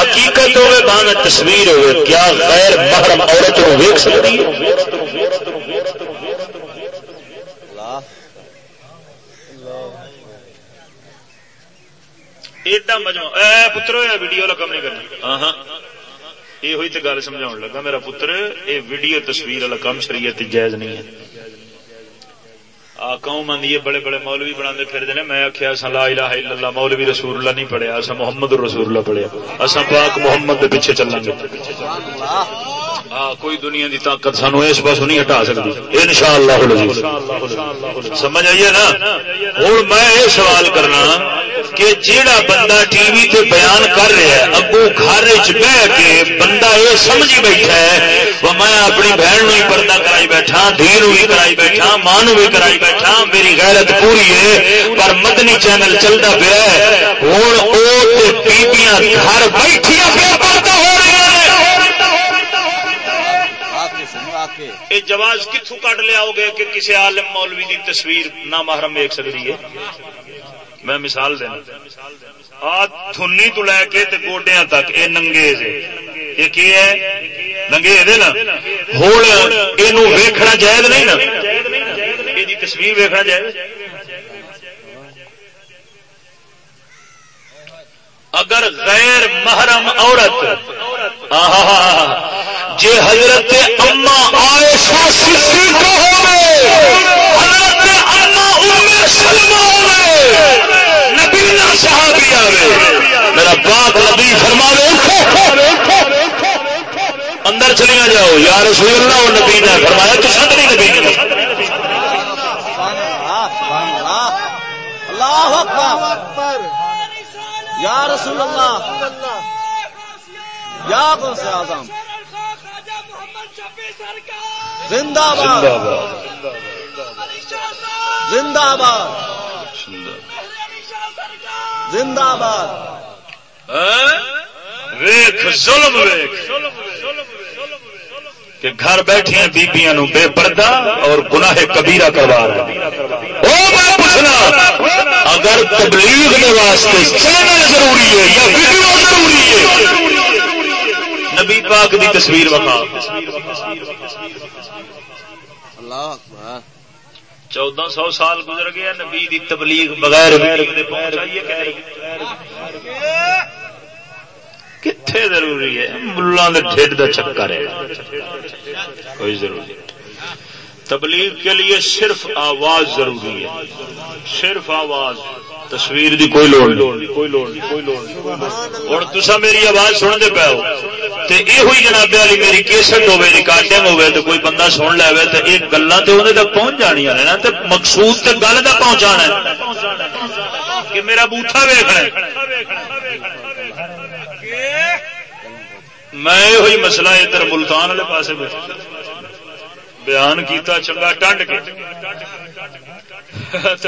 حقیقت ہوئے باوے تصویر ہوئے۔ کیا غیر محرم عورت کو ویک سکتی ہے؟ ایڈا مجموع اے پترو یہ ویڈیو والا کام نہیں کرنا ہاں یہ ہوئی تو گل سمجھا لگا میرا پتر یہ ویڈیو تصویر والا کام شریعت جائز نہیں ہے قوم آدھی ہے بڑے بڑے مولوی بنا پھر دے میں آخیا اصا لا الہ الا اللہ مولوی رسول اللہ نہیں پڑھیا اصا محمد رسول اللہ پڑھیا اصا پاک محمد دے پیچھے چلیں گے ہاں کوئی دنیا دی طاقت سانو اس پاس نہیں ہٹا سکتی۔ ان شاء اللہ سمجھ آئیے نا؟ ہوں میں یہ سوال کرنا کہ جیڑا بندہ ٹی وی تے بیان کر رہا ہے اگو گھر بہ کے بندہ یہ سمجھی بیٹھا ہے وہ میں اپنی بہن نو ہی پردہ کرائی بیٹھا، دھی نو بھی کرائی بیٹھا، ماں نو بھی کرائی بیٹھا۔ میری غیرت پوری ہے پر مدنی چینل چلتا پیا ہوں وہ بیبیاں گھر بیٹھیا پردہ ہو یہ جواز کتوں کٹ لیا گے کہ کسی عالم مولوی دی تصویر نہ محرم ویک سکتی ہے؟ میں مثال دینا۔ تھنی تو لے کے گوڈیا تک یہ ننگے یہ کی ہے؟ ننگے نا؟ ہوں یہ ویکنا جائز نہیں نا؟ یہ تصویر ویکنا جائز اگر غیر محرم عورت جی حضرت اما عائشہ صدیقہ حضرت اما ام سلمہ صحابی آوے۔ میرا پاک نبی فرماوے اندر چلی نہ جاؤ، یا رسول اللہ نبی نے فرمایا، تو سب نہیں نبی اللہ اکبر! یا رسول اللہ! یا کون سے آزام زندہ باد زندہ باد زندہ باد ویخ ظلم ویخ کہ گھر بیٹھی ہیں بیبیاں نو بے پردہ اور گناہ کبیرہ کروا رہے پوچھنا اگر تبلیغ کے واسطے چینل ضروری ہے یا ویڈیو ضروری ہے؟ نبی پاک دی تصویر وقا چودہ سو سال گزر گیا نبی دی تبلیغ بغیر کتنے ضروری ہے؟ ملا ڈھڈ کا چکر ہے۔ کوئی ضروری تبلیغ کے لیے صرف آواز ضروری ہے۔ صرف آواز۔ تصویر دی کوئی لوڑ کوئی لوڑ کوئی لوڑ ہوں تسا میری آواز سنتے پے ہو۔ تو یہ ہوئی جناب والی میری کیسٹ ہوے ریکارڈنگ ہوے تو کوئی بندہ سن لے تو یہ گلا تو انہیں تک پہنچ جانیا نے نا تو مقصود تو گل تک پہنچانا کہ میرا بوٹا ویخنا میں یہ مسئلہ ادھر ملتان والے پاس بیان کیتا چنگا ٹنڈ کے۔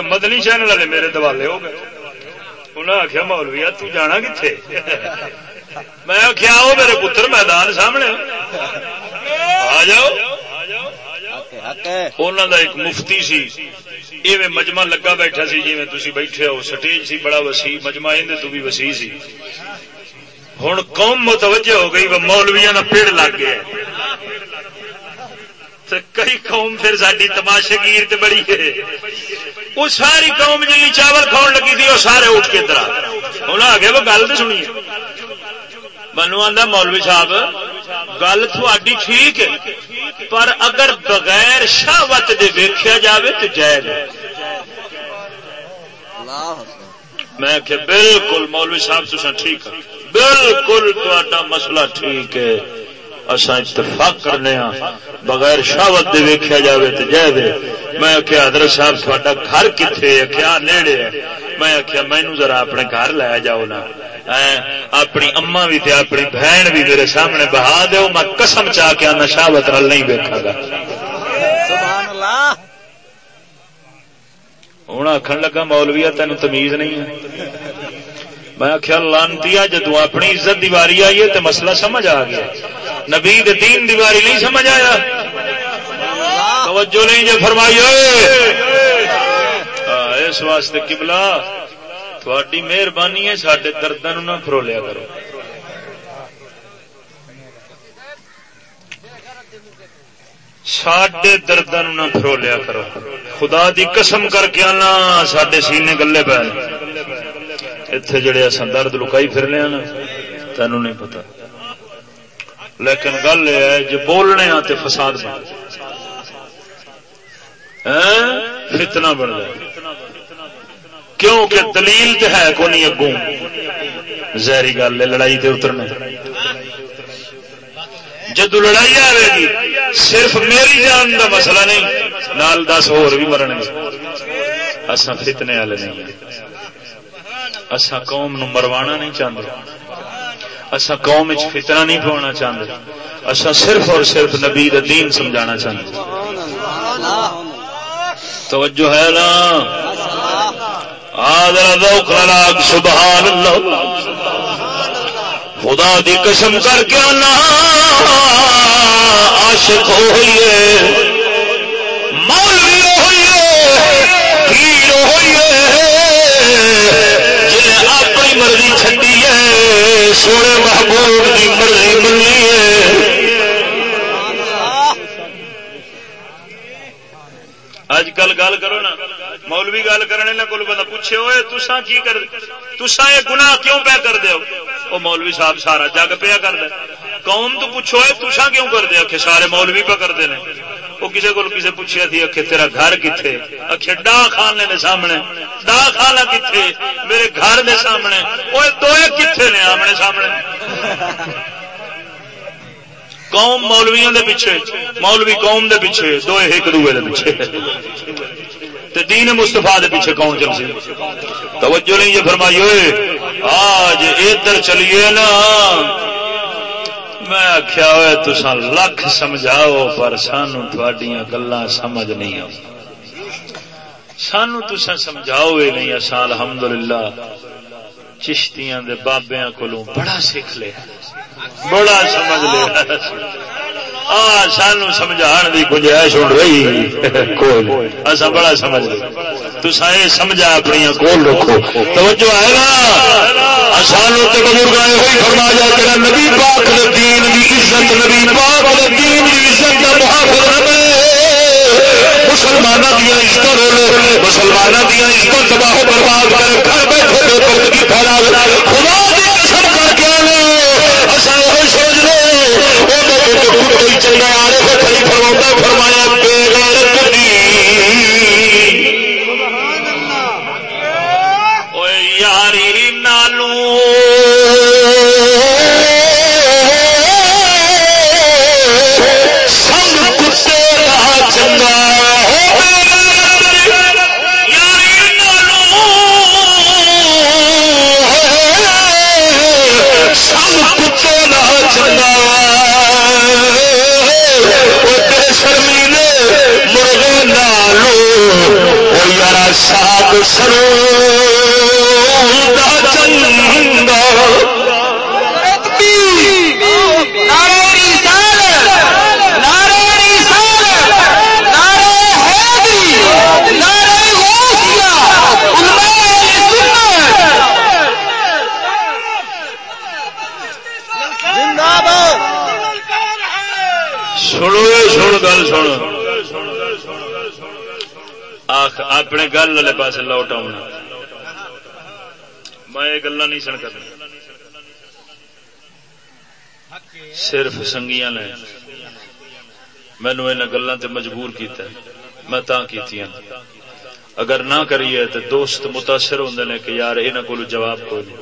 مدنی چینل والے میرے دوالے ہو گئے۔ انہیں آخیا مولوی تو جانا کتنے میں آخیا آؤ میرے پتر میدان سامنے۔ آ جاؤ۔ انہوں ایک مفتی سی۔ یہ مجمع لگا بیٹھا سی جی تھی بیٹھے ہو۔ سٹیج سی، بڑا وسیع مجمع اندر تو بھی وسیع سی۔ ہوں قوم متوجہ ہو گئی، وہ مولویا کا پیڑ لگ گیا کئی قوم پھر ساری تماشے گیر بڑی ہے۔ وہ ساری قوم جی چاول کھاؤ لگی تھی وہ سارے اٹھ کے درا انہیں آ گیا وہ گل تو سنی منو آدھا مولوی صاحب، گل تھی ٹھیک ہے، پر اگر بغیر شہوت دے ویخیا جائے تو جائز میں کہ بالکل مولوی صاحب تسا ٹھیک ہے بالکل تا مسئلہ ٹھیک ہے۔ اصا اتفاق کرنے ہاں۔ بغیر شہوت دے ویکیا جائے تو جائے دے۔ میں آخیا حضرت صاحب تھوڑا گھر کتنے ہے؟ کیا نیڑے ہے؟ میں آخیا مینو ذرا اپنے گھر لے جاؤ نا۔ ہاں، اپنی اما بھی تے اپنی بہن بھی میرے سامنے بہا دو میں قسم چاہ کے آنا شہابت نال نہیں بیٹھا گا۔ سبحان اللہ۔ ہوں آخر لگا مولویا تین تمیز نہیں ہے میں آخیا لانتی جدو اپنی عزت دیواری آئی ہے تو مسئلہ سمجھ آ گیا نبی دین دیواری نہیں سمجھ آیا توجہ نہیں جی فرمائی اس واسطے کبلا تھوڑی مہربانی ہے سڈے دردوں نہ فرولیا کرو سڈے دردوں نہ فرولیا کرو۔ خدا دی قسم کر کے آنا سڈے سینے گلے پہ اتے جڑے اصا درد لکائی پھرنے نا تینوں نہیں پتا لیکن گل یہ ہے جی بولنے آ تو فساد بن ہاں؟ فتنا بن جائے۔ کیونکہ دلیل تو ہے کو نہیں اگوں۔ زہری گل ہے، لڑائی تے اترنا جدو لڑائی آئے گی، صرف میری جان دا مسئلہ نہیں، نال دس ہور بھی مرن گے۔ اصا فتنے والے نہیں۔ اصا قوم نو مروانا نہیں چاہتے اصا قوم فتنہ نہیں پوانا چاہتے اصا صرف اور صرف نبی دین سمجھانا چاہتے توجہ ہے نا؟ آدر سبحان اللہ۔ خدا دی قسم کر کے آنا۔ عاشق ہوئیے۔ مولوی ہوئیے۔ پیر ہوئیے۔ جنہیں اپنی مرضی چڈی ہے، سونے محبوب کی مرضی منی ہے۔ اج کل گل کرو نا۔ مولوی گل کرنے کو بندہ پوچھے ہوئے تسا کی کر تسا یہ گنا کیوں پہ کر دو وہ مولوی صاحب، سارا جگ پیا کر دے قوم تو پوچھو ہے تسا کیوں کر دے آخ سارے مولوی پہ کرتے ہیں وہ کسی کو کسی پوچھا تھی آخ تیرا گھر کتنے آخ ڈا خانے نے سامنے۔ ڈا خانا کتنے میرے گھر دے سامنے۔ وہ دو کتنے نے آمنے سامنے؟ قوم مولویا دے پیچھے، مولوی قوم دے پیچھے دو ایک دوے دے پیچھے۔ تے دین مستفا دے پیچھے کون چل سی توجہ نہیں جی یہ فرمائی ہوئے آج ادھر چلیے نا۔ میں آخیا ہوئے تسا لکھ سمجھاؤ، پر سانو تھوڑیاں گلا سمجھ نہیں آ سانو تسا سمجھاؤ نہیں، اصا الحمدللہ چشتیاں دے بابیاں کو بڑا سیکھ لیا۔ بڑا سمجھ لیا۔ سانو سمجھا کی گنجائش ہو رہی۔ اصا بڑا سمجھ تصا یہ سمجھا اپنی کول رکھو۔ توجہ ہے نا؟ سانو تو بزرگ یہ فرما جا نبی پاک دین کی عزت نبی پاک دین کی عزت کا محافظ مسلمانوں دیا عزت مسلمانوں دیا عزت تباہ برباد کر گھر بیٹھے پھیلا خدا آ رہے سے کھڑی فرما فرما اپنے سرو والے پاس لوٹ آنا میں یہ گلا نہیں سن کر صرف سنگیاں نے۔ مینو ان گلوں سے مجبور کیتا ہے۔ میں تا کی اگر نہ کریے تو دوست متاثر ہوتے ہیں کہ یار یہاں کو جواب کوئی نہیں۔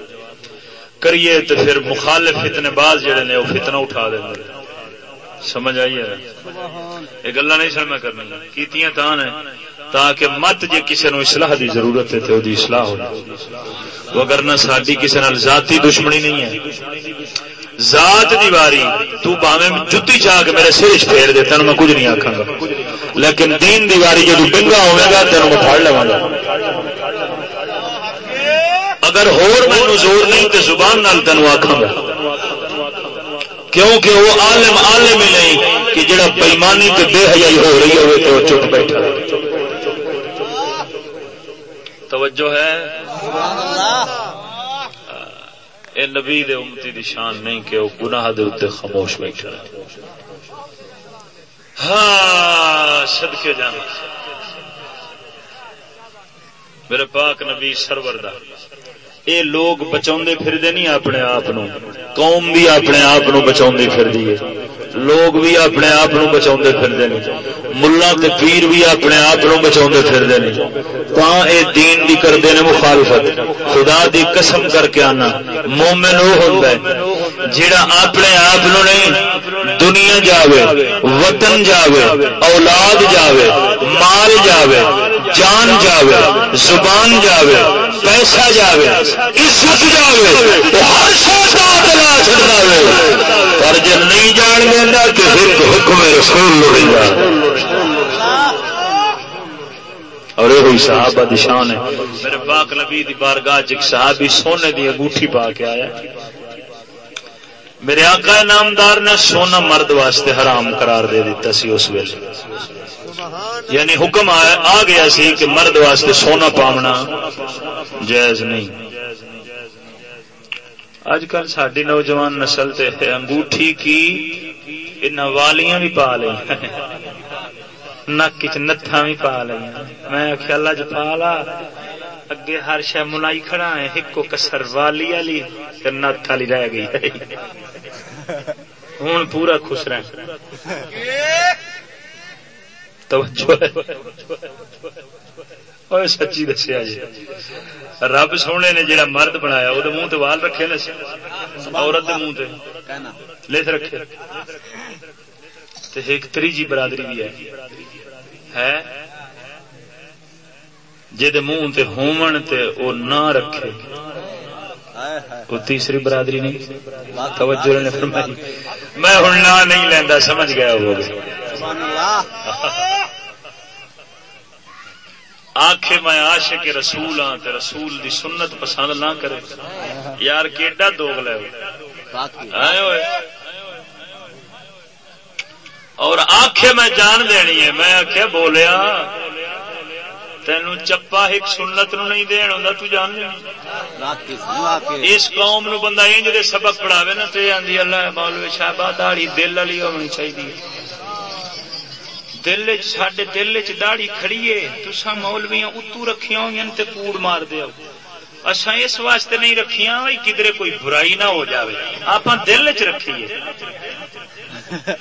کریے تو پھر مخالف فتنے باز جڑے نے، وہ فتنہ اٹھا دیں سمجھ آئیے یہ گلا نہیں سن میں کرنی۔ کی تاکہ مت جے کسی نو اصلاح دی ضرورت ہے تو دی اصلاح ہو اگر نہ ساری کسی نال ذاتی دشمنی نہیں ہے۔ ذات دی واری، تو باویں جتی چاہ کے میرے سر پھیر دے تین میں کچھ نہیں آکھاں گا۔ لیکن دین دی واری جدو ڈنگا ہوے گا، تینوں میں پھڑ لواں گا۔ اگر ہور مینوں زور نہیں تے زبان نال تینوں آکھاں گا۔ کیونکہ وہ عالم عالم ہی نہیں کہ جڑا بےمانی تے بے حیائی ہو رہی ہوئے تو چپ بیٹھا رہے۔ توجہ ہے؟ اے نبی دے امتی دی شان نہیں کہ وہ گناہ دے اتنے خاموش بیٹھا ہاں صدقے جانا۔ میرے پاک نبی سرور دا اے لوگ بچا پھر نہیں اپنے آپ قوم بھی اپنے آپ بچا پھر لوگ بھی اپنے آپ بچا پھر ملا پیر بھی اپنے آپ بچا پھر اے دین بھی کرتے ہیں مخالفت۔ خدا دی قسم کر کے آنا، مومن وہ ہوتا ہے جڑا اپنے آپ نہیں، دنیا جاوے، وطن جاوے، اولاد جاوے، مال جاوے، جان جاوے، زبان جاوے، پیسہ جاوے، عزت جاوے ہر شاید پر جب نہیں جان دینا تو حکم رسول لڑی جا اور یہ صحابہ دی شان ہے۔ میرے پاک نبی دی بارگاہ ایک صحابی سونے دی انگوٹھی پا کے آیا۔ میرے آقا نامدار نے سونا مرد واسطے حرام قرار دے دیتا سی اس ویلے۔ یعنی حکم آ گیا سی کہ مرد واسطے سونا پامنا جائز نہیں۔ اج کل ساری نوجوان نسل تے انگوٹھی کی والیاں بھی پا لی نک نتھا بھی پا لی میں خیال چ جی پا لا اگے ہر شہ منائی کھڑا ہے ایک کسر والی والی نت والی رہ گئی۔ ہوں پورا خوش رہ۔ توجہ سچی دسیا جی رب سونے نے جڑا مرد بنایا وہ منہ وال رکھے نا عورت منہ لکھ رکھے ایک تریجی برادری بھی ہے جی منہ ہومن تے وہ نہ رکھے وہ تیسری برادری نہیں توجہ نے فرمائی میں ہوں نہ نہیں لینا سمجھ گیا وہ آخ میں آش کے رسول ہاں تے رسول دی سنت پسند نہ کرے۔ یار کیڈا دوگ لے اور آخ میں جان دینی ہے۔ میں آخیا بولیا تین چپا ایک سنت نو نہیں دین ہوں تو جان اس قوم نو بندہ انج دے سبق پڑھاوے نا، تو آدھی اللہ مولوی شاہبہ داڑی دل والی ہونی چاہیے دل چڈے دل چ داڑی کھڑیے تسا مولویاں اتو رکھیا ہوئی کوڑ مار دیا اصا اس واسطے نہیں رکھیا کدھر کوئی برائی نہ ہو جاوے۔ آپ دل چ رکھیے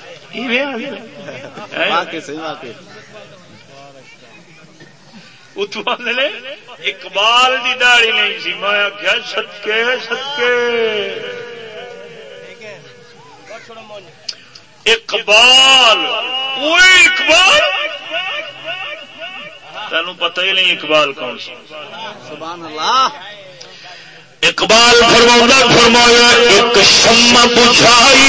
اقبال دی داڑی نہیں سی۔ میں آخیا سچکے سچکے اقبال! اقبال؟ تین پتہ ہی نہیں اقبال کون سا۔ اقبال فرما فرمایا ایک شم بچھائی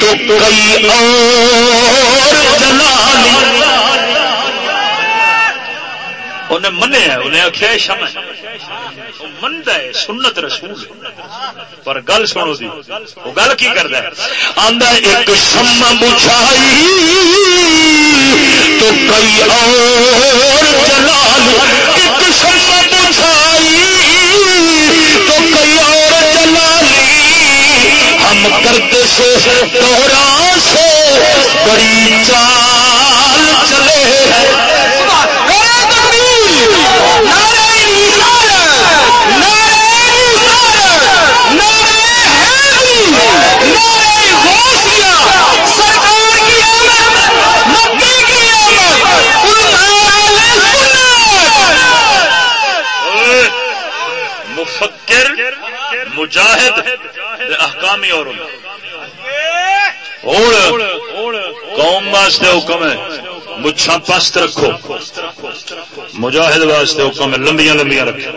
تو کئی اور جلالی انہیں منیا انہیں آخیا شم منت ہے۔ سنت رسول پر گل سنو دی وہ گل کی کرتا ہے؟ آدھا ایک شم بچھائی تو کئی اور جلال۔ ایک شم بچھائی تو کئی اور جلالی ہم کرتے سے توڑا سے، بڑی چال چلے۔ مجاہد احکامی اور قوم واسطے حکم ہے۔ مچھا پست رکھو۔ مجاہد واسطے حکم لمبیاں لمبیاں رکھو۔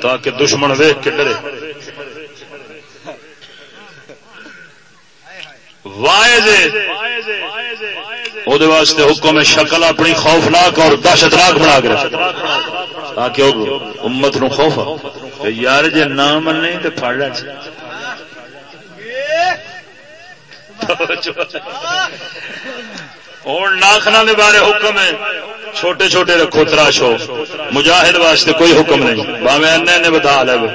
تاکہ دشمن ویخ کے ڈرے۔ واسطے حکم شکل اپنی خوفناک اور دہشت ناک بنا کے تاکہ امت نو خوف یار جی نہ من تو پڑ ہوں ناخنا بارے حکم ہے۔ چھوٹے چھوٹے رکھو، تراشو۔ مجاہد واسطے کوئی حکم نہیں۔ باوے نے بتا لو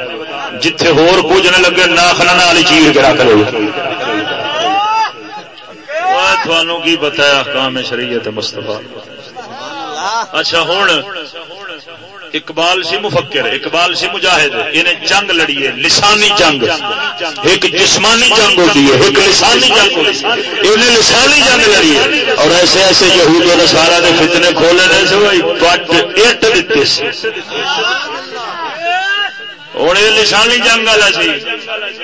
جتھے ہور کچھ نہ لگے ناخنا والی چیز کے کرو تھانوں کی بتایا کام شریعت مستفا اچھا ہوں اقبال سی مفکر، اقبال سی مجاہد، انہیں جنگ لڑی ہے، لسانی جنگ۔ ایک جسمانی جنگ ہوتی ہے، ایک لسانی جنگ انہیں لسانی جنگ لڑی ہے۔ اور ایسے ایسے یہود و نصارا نے فتنے کھولے نے سے بھائی، پٹ اٹ دیتے ہوں یہ لسانی جنگ والا سی۔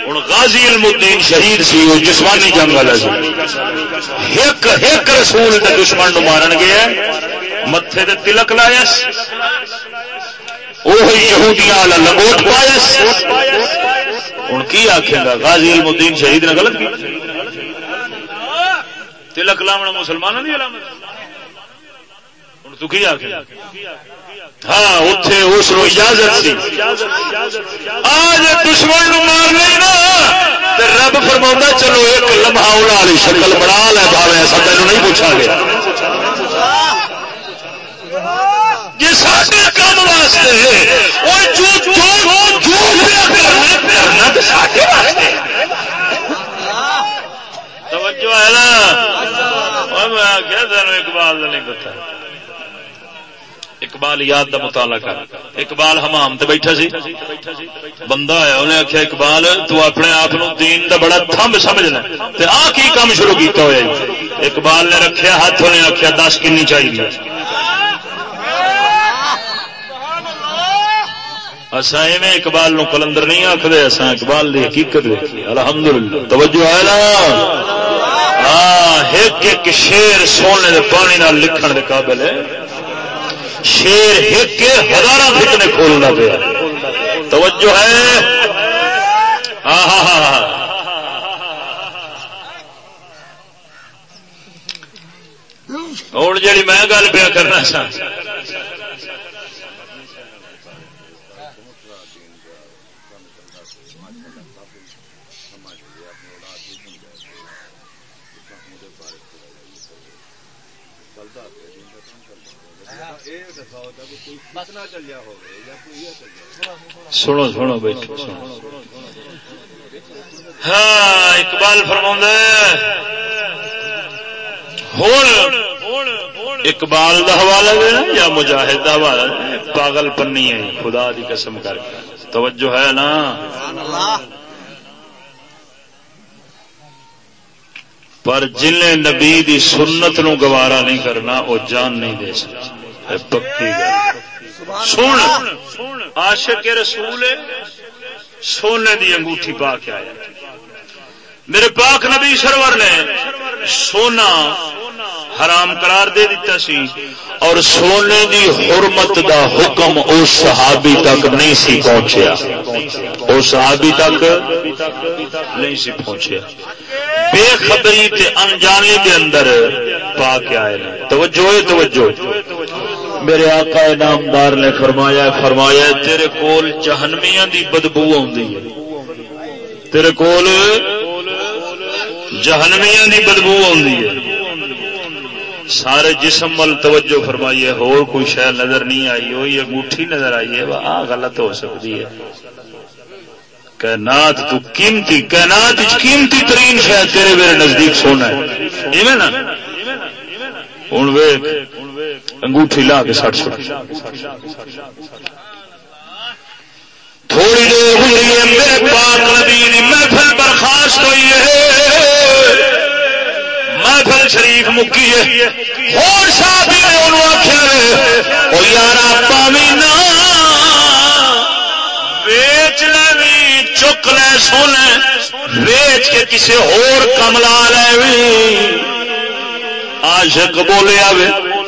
ہوں غازی المدین شہید سی، وہ جسمانی جنگ والا سی۔ ایک ایک رسول دشمن مارن گیا۔ متے تلک لایا یہودیاں لنگوٹ پایا ہوں کی آخے گا؟ غازی المدین شہید نے غلط تلک لاونا مسلمانوں کی علامت۔ ہوں تو کی آخ ہاں اتے اس اجازت سی۔ آج دشمن مار نا رب فرما چلو ایک لمحہ والی شکل بنا لے پاوے ایسا تین نہیں پوچھا گیا۔ یہ سارے کام واسطے توجہ ہے نا؟ میں اقبال نہیں پتا۔ اقبال یاد دا مطالعہ کر۔ اقبال حمام تے بیٹھا سی۔ بندہ ہے انہیں آخیا اقبال، تو اپنے آپ دین دا بڑا تھمب سمجھنا تے آ کی کام شروع کیتا ہوا جی۔ اقبال نے رکھیا ہاتھ، انہیں آخیا دس کنی چاہیے۔ اصا ایویں اقبال نو کلندر نہیں آخر اصا اقبال دی حقیقت دیکھی الحمد للہ توجہ ہے نا؟ ہاں ایک ایک شیر سونے دے پانی نال لکھن دے قابل ہے۔ شیر ایک ہزار فتنے کھولنا پیا۔ توجہ ہے؟ ہاں، ہاں، ہاں، اور جی میں گل پیا کرنا چاہتا سنو سنو بھائی ہاں اقبال فرما اقبال کا حوالہ دینا یا مجاہد کا حوالہ پاگل پنی ہے خدا کی قسم کر کے توجہ ہے نا پر جن نبی دی سنت نو گوارا نہیں کرنا وہ جان نہیں دے سکتا پکی سن۔ عاشق رسول سونے دی انگوٹھی پا کے آیا۔ میرے پاک نبی سرور نے سونا حرام قرار دے دیتا سی اور سونے دی حرمت دا حکم اس صحابی تک نہیں سی پہنچیا۔ اس صحابی تک نہیں سی پہنچیا۔ بے خبری تے انجانی دے اندر پا کے آئے۔ توجہ توجہ۔ میرے آقا نامدار نے فرمایا فرمایا تیرے کول جہنمیاں دی بدبو آدھی تیرے کول جہنمیاں دی بدبو آدھی ہے۔ سارے جسم مل توجہ فرمائیے ہو کوئی شہ نظر نہیں آئی، ہوئی انگوٹھی نظر آئی ہے آ غلط ہو سکتی ہے۔ کائنات تو قیمتی، کائنات قیمتی ترین شاید تیرے میرے نزدیک سونا ہے۔ نا؟ ہوں انگوٹھی لا کے سٹ سٹ تھوڑی دیر ہوئی ہے، میرے پاک نبی محفل برخاست ہوئی ہے۔ محفل شریف مکی ہے۔ اور شادی نے انہوں آخیا وہ یار پاوی نہ ویچ لے چک لے، سن ویچ کے کسی ہور کم لا لے عاشق بولے آوے۔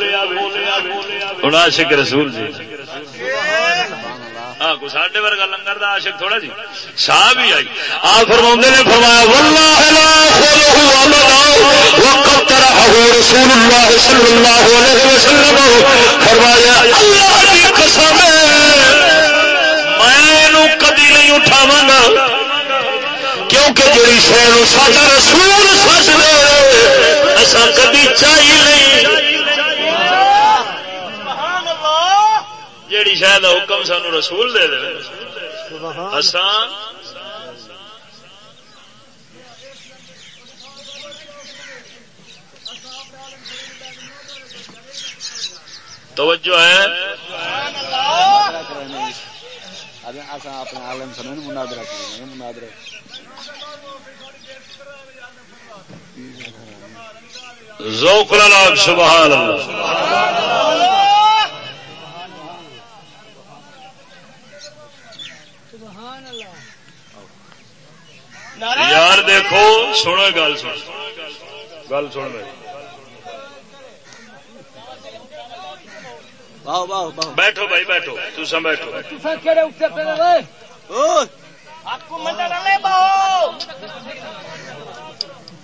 ہوں عاشق رسول جی ساڈے ورگا لنگر دا عاشق تھوڑا جی صاحب ہی آئی آ فرما نے فرمایا واللہ لا رسول اللہ صلی اللہ علیہ وسلم فرمایا اللہ قسم میں کدی نہیں اٹھاوا گا کیونکہ جی شہر ساڈا رسول سچ دے اصا کدی چاہیے نہیں جیڑی شاید حکم سانو رسول دے دے۔ اساں توجہ ہے۔ ذوق سبحان اللہ۔ یار دیکھو سنو گل سن۔ گل سن میری۔ بیٹھو بھائی بیٹھو۔ تم بیٹھو۔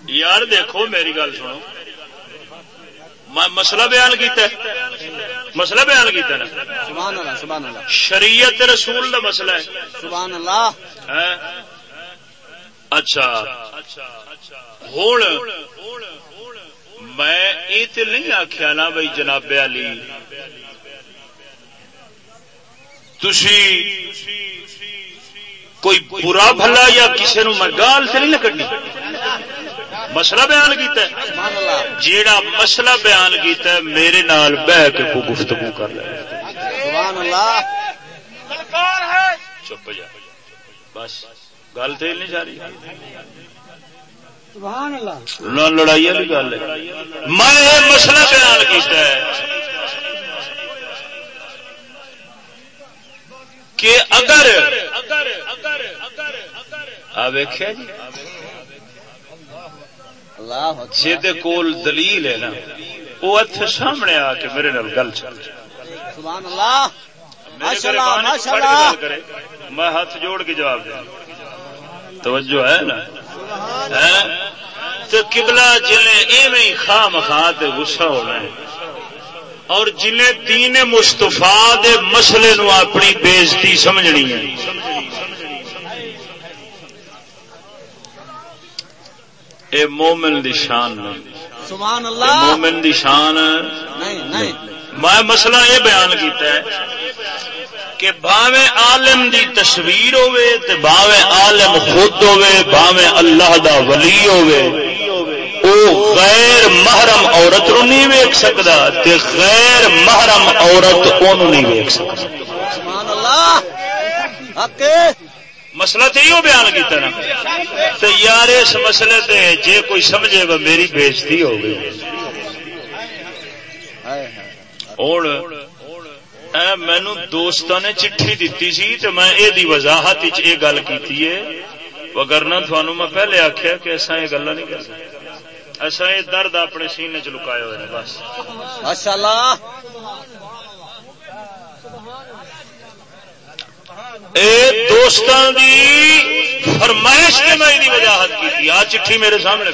یار دیکھو میری گل سنو۔ مسئلہ بیان کیتا ہے۔ مسئلہ بیان کیتا نا۔ سبحان اللہ سبحان اللہ۔ شریعت رسول دا مسئلہ ہے۔ سبحان اللہ۔ اچھا ہوں میں یہ تو نہیں آخیا نا بھائی جناب علی۔ تھی کوئی برا بھلا یا کسی نو میں گال سے نہیں لکڑنی مسئلہ بیان کیتا ہے۔ جیڑا مسئلہ بیان کیتا ہے میرے نال بہ کے کو گفتگو کر لیا چپ جا۔ بس۔ گل تو نہیں جا رہی۔ لڑائی والی گل ہے۔ میں مسئلہ بیان کیتا ہے کہ اگر ویخیا جی؟ جی کول دلیل ہے نا وہ اتنے سامنے آ کے میرے نال گل چل میں ہاتھ جوڑ کے جواب دیا توجہ ہے نا؟ تو کبلا جنہیں ایویں خواہ مخواہ غصہ ہونا ہے اور جنہیں دین مستفا دے مسئلے نو اپنی بےزتی سمجھنی ہے۔ اے مومن دی شان سبحان اللہ۔ مومن دی شان میں مسئلہ یہ بیان کیتا ہے کہ باوے عالم دی تصویر ہوے تے باوے عالم خود ہوے باوے اللہ دا ولی ہوے او غیر محرم عورت نو نہیں ویک سکتا تے غیر محرم عورت اونوں نہیں ویک سکتا سبحان اللہ حق مسئلہ تو یہ بیان کیتا نا۔ تو یار اس مسئلے تے جے کوئی سمجھے وہ میری بےزتی ہو گئی ہوں مینو دوست نے چٹھی دیتی سی تو میں یہ وضاحت یہ گل کی وگرنا تھانوں میں پہلے آخیا کہ ایسا یہ گلا نہیں کر ایسا یہ درد اپنے سینے چ لکائے ہوئے بس۔ دوستان دی فرمائش نے میں وضاحت کی آ چٹھی میرے سامنے۔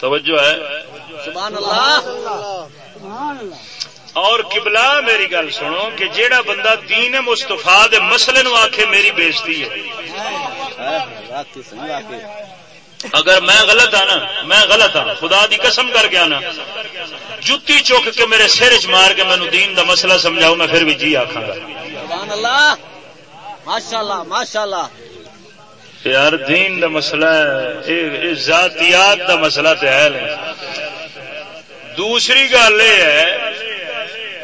توجہ ہے۔ سبحان اللہ. اور قبلہ میری گل سنو کہ جیڑا بندہ دین مستفا دے مسئلے نو آکھے میری بےزتی ہے۔ اگر میں غلط ہاں نا میں غلط ہاں خدا دی قسم کر کے آنا۔ جتی چوک کے میرے سر چ مار کے مینو دین دا مسئلہ سمجھاؤ میں پھر بھی جی آخا گا۔ ماشاء اللہ. یار دین دا مسئلہ ہے ذاتیات دا مسئلہ تو ہے۔ دوسری گل یہ ہے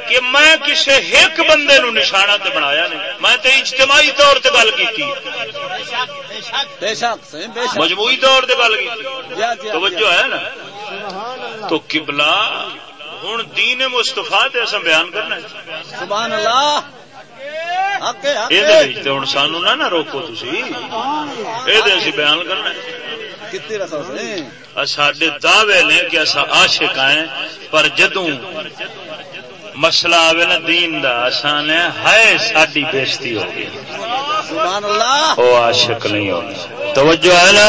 کہ میں کسی ایک بندے نو نشانہ تے بنایا نہیں۔ میں تے اجتماعی طور تے گل کی مجموعی طور تے گل کی۔ توجہ ہے نا؟ تو قبلہ ہوں دین مستفا تے اصا بیان کرنا سبحان اللہ۔ ہوں سانو نہ روکو تھی یہ بیان کرنا سڈے دعوے نے کہ اصا عاشق آئے پر جدوں مسئلہ آئے نا دین دا آسان ہے ہے ساری بےزتی ہو گئی وہ عاشق نہیں ہو توجہ ہے نا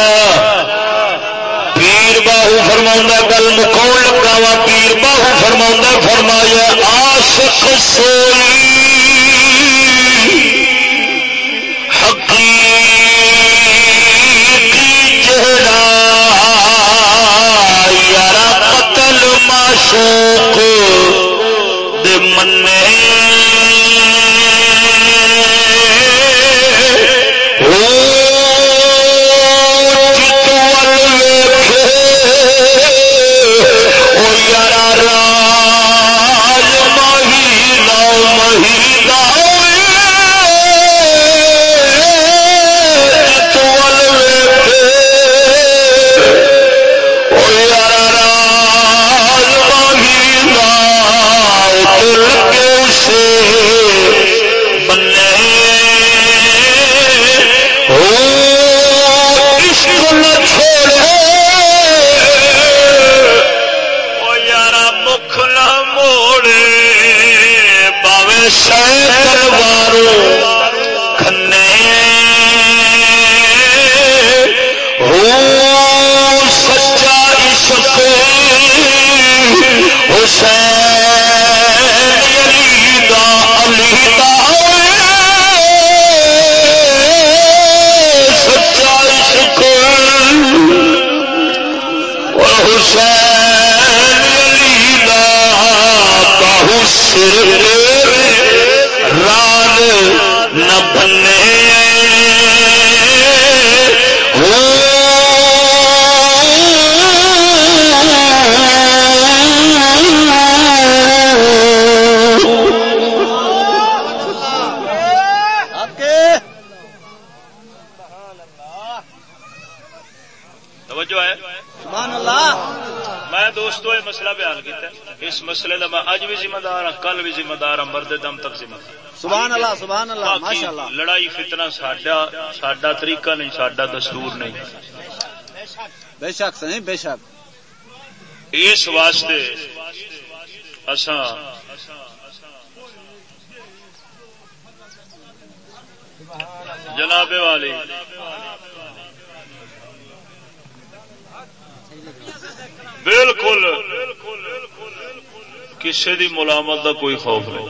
پیر باہو فرما گل مکاؤ لگا وا پیر باہو فرما فرمایا کو دے من میں عاشق سوئی مسئلے کا میں اج بھی ذمہ دار ہوں کل بھی ذمہ دار ہوں مرد دم تک ذمہ دار۔ سبحان اللہ سبحان اللہ ماشاءاللہ۔ لڑائی فتنہ ساڈا ساڈا طریقہ نہیں ساڈا دستور نہیں۔ بے شک صحیح بے شک۔ اس واسطے اساں جناب والی بالکل کسی دی ملامت دا کوئی خوف نہیں۔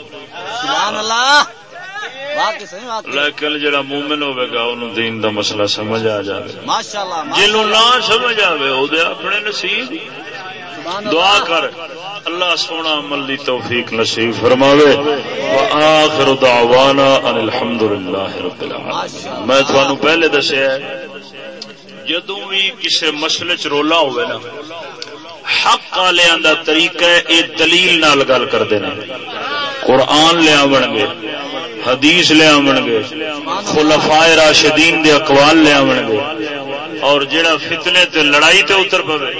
لیکن جڑا مومن ہوے گا انہوں دین دا مسئلہ سمجھ آ جائے جنوں نہ سمجھ آئے وہ اپنے نصیب۔ دعا کر۔ اللہ سونا عمل دی توفیق نصیب فرماوے۔ وآخر دعوانا ان الحمدللہ رب العالمین۔ میں تھانوں پہلے دسیا ہے جدوں بھی کسی مسئلے چ رولا ہوئے نا حق والوں کا طریقہ یہ دلیل نال گل کرتے ہیں قرآن لیا گے حدیث لیا گے خلفائے راشدین دے اقوال لیا گے۔ اور جڑا فتنے تے لڑائی تے اتر پوے۔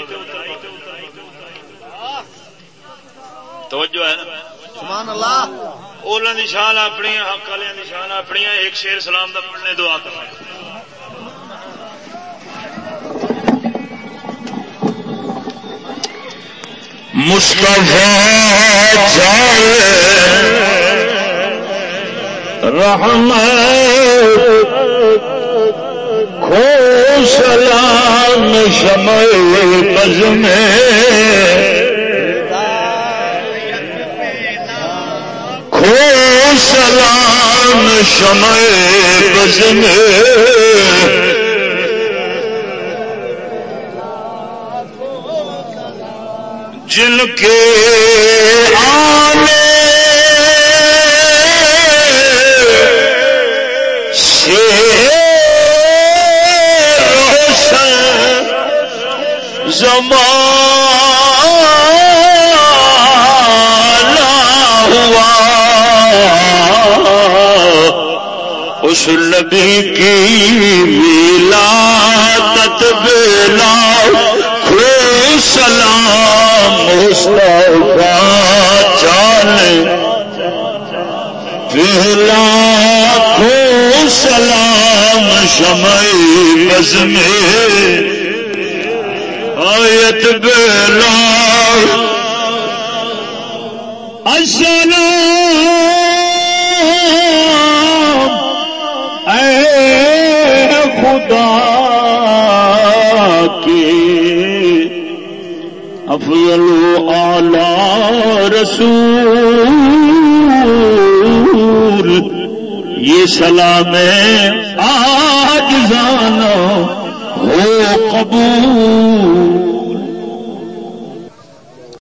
توجہ ہے نا؟ نشان اپنی حق والے نشان اپنی ایک شیر سلام کا پڑھنے دعا کرنا مصطفیٰ رحمت کھو سلام شمع بز میں۔ کھو سلام شمع بز میں۔ جن کے آنے سے روشن زمانہ ہوا۔ اس نبی کی بز میں آیت بیلا السلام اے خدا کے۔ افضل اعلی رسول۔ یہ سلام آج جانا ہو قبول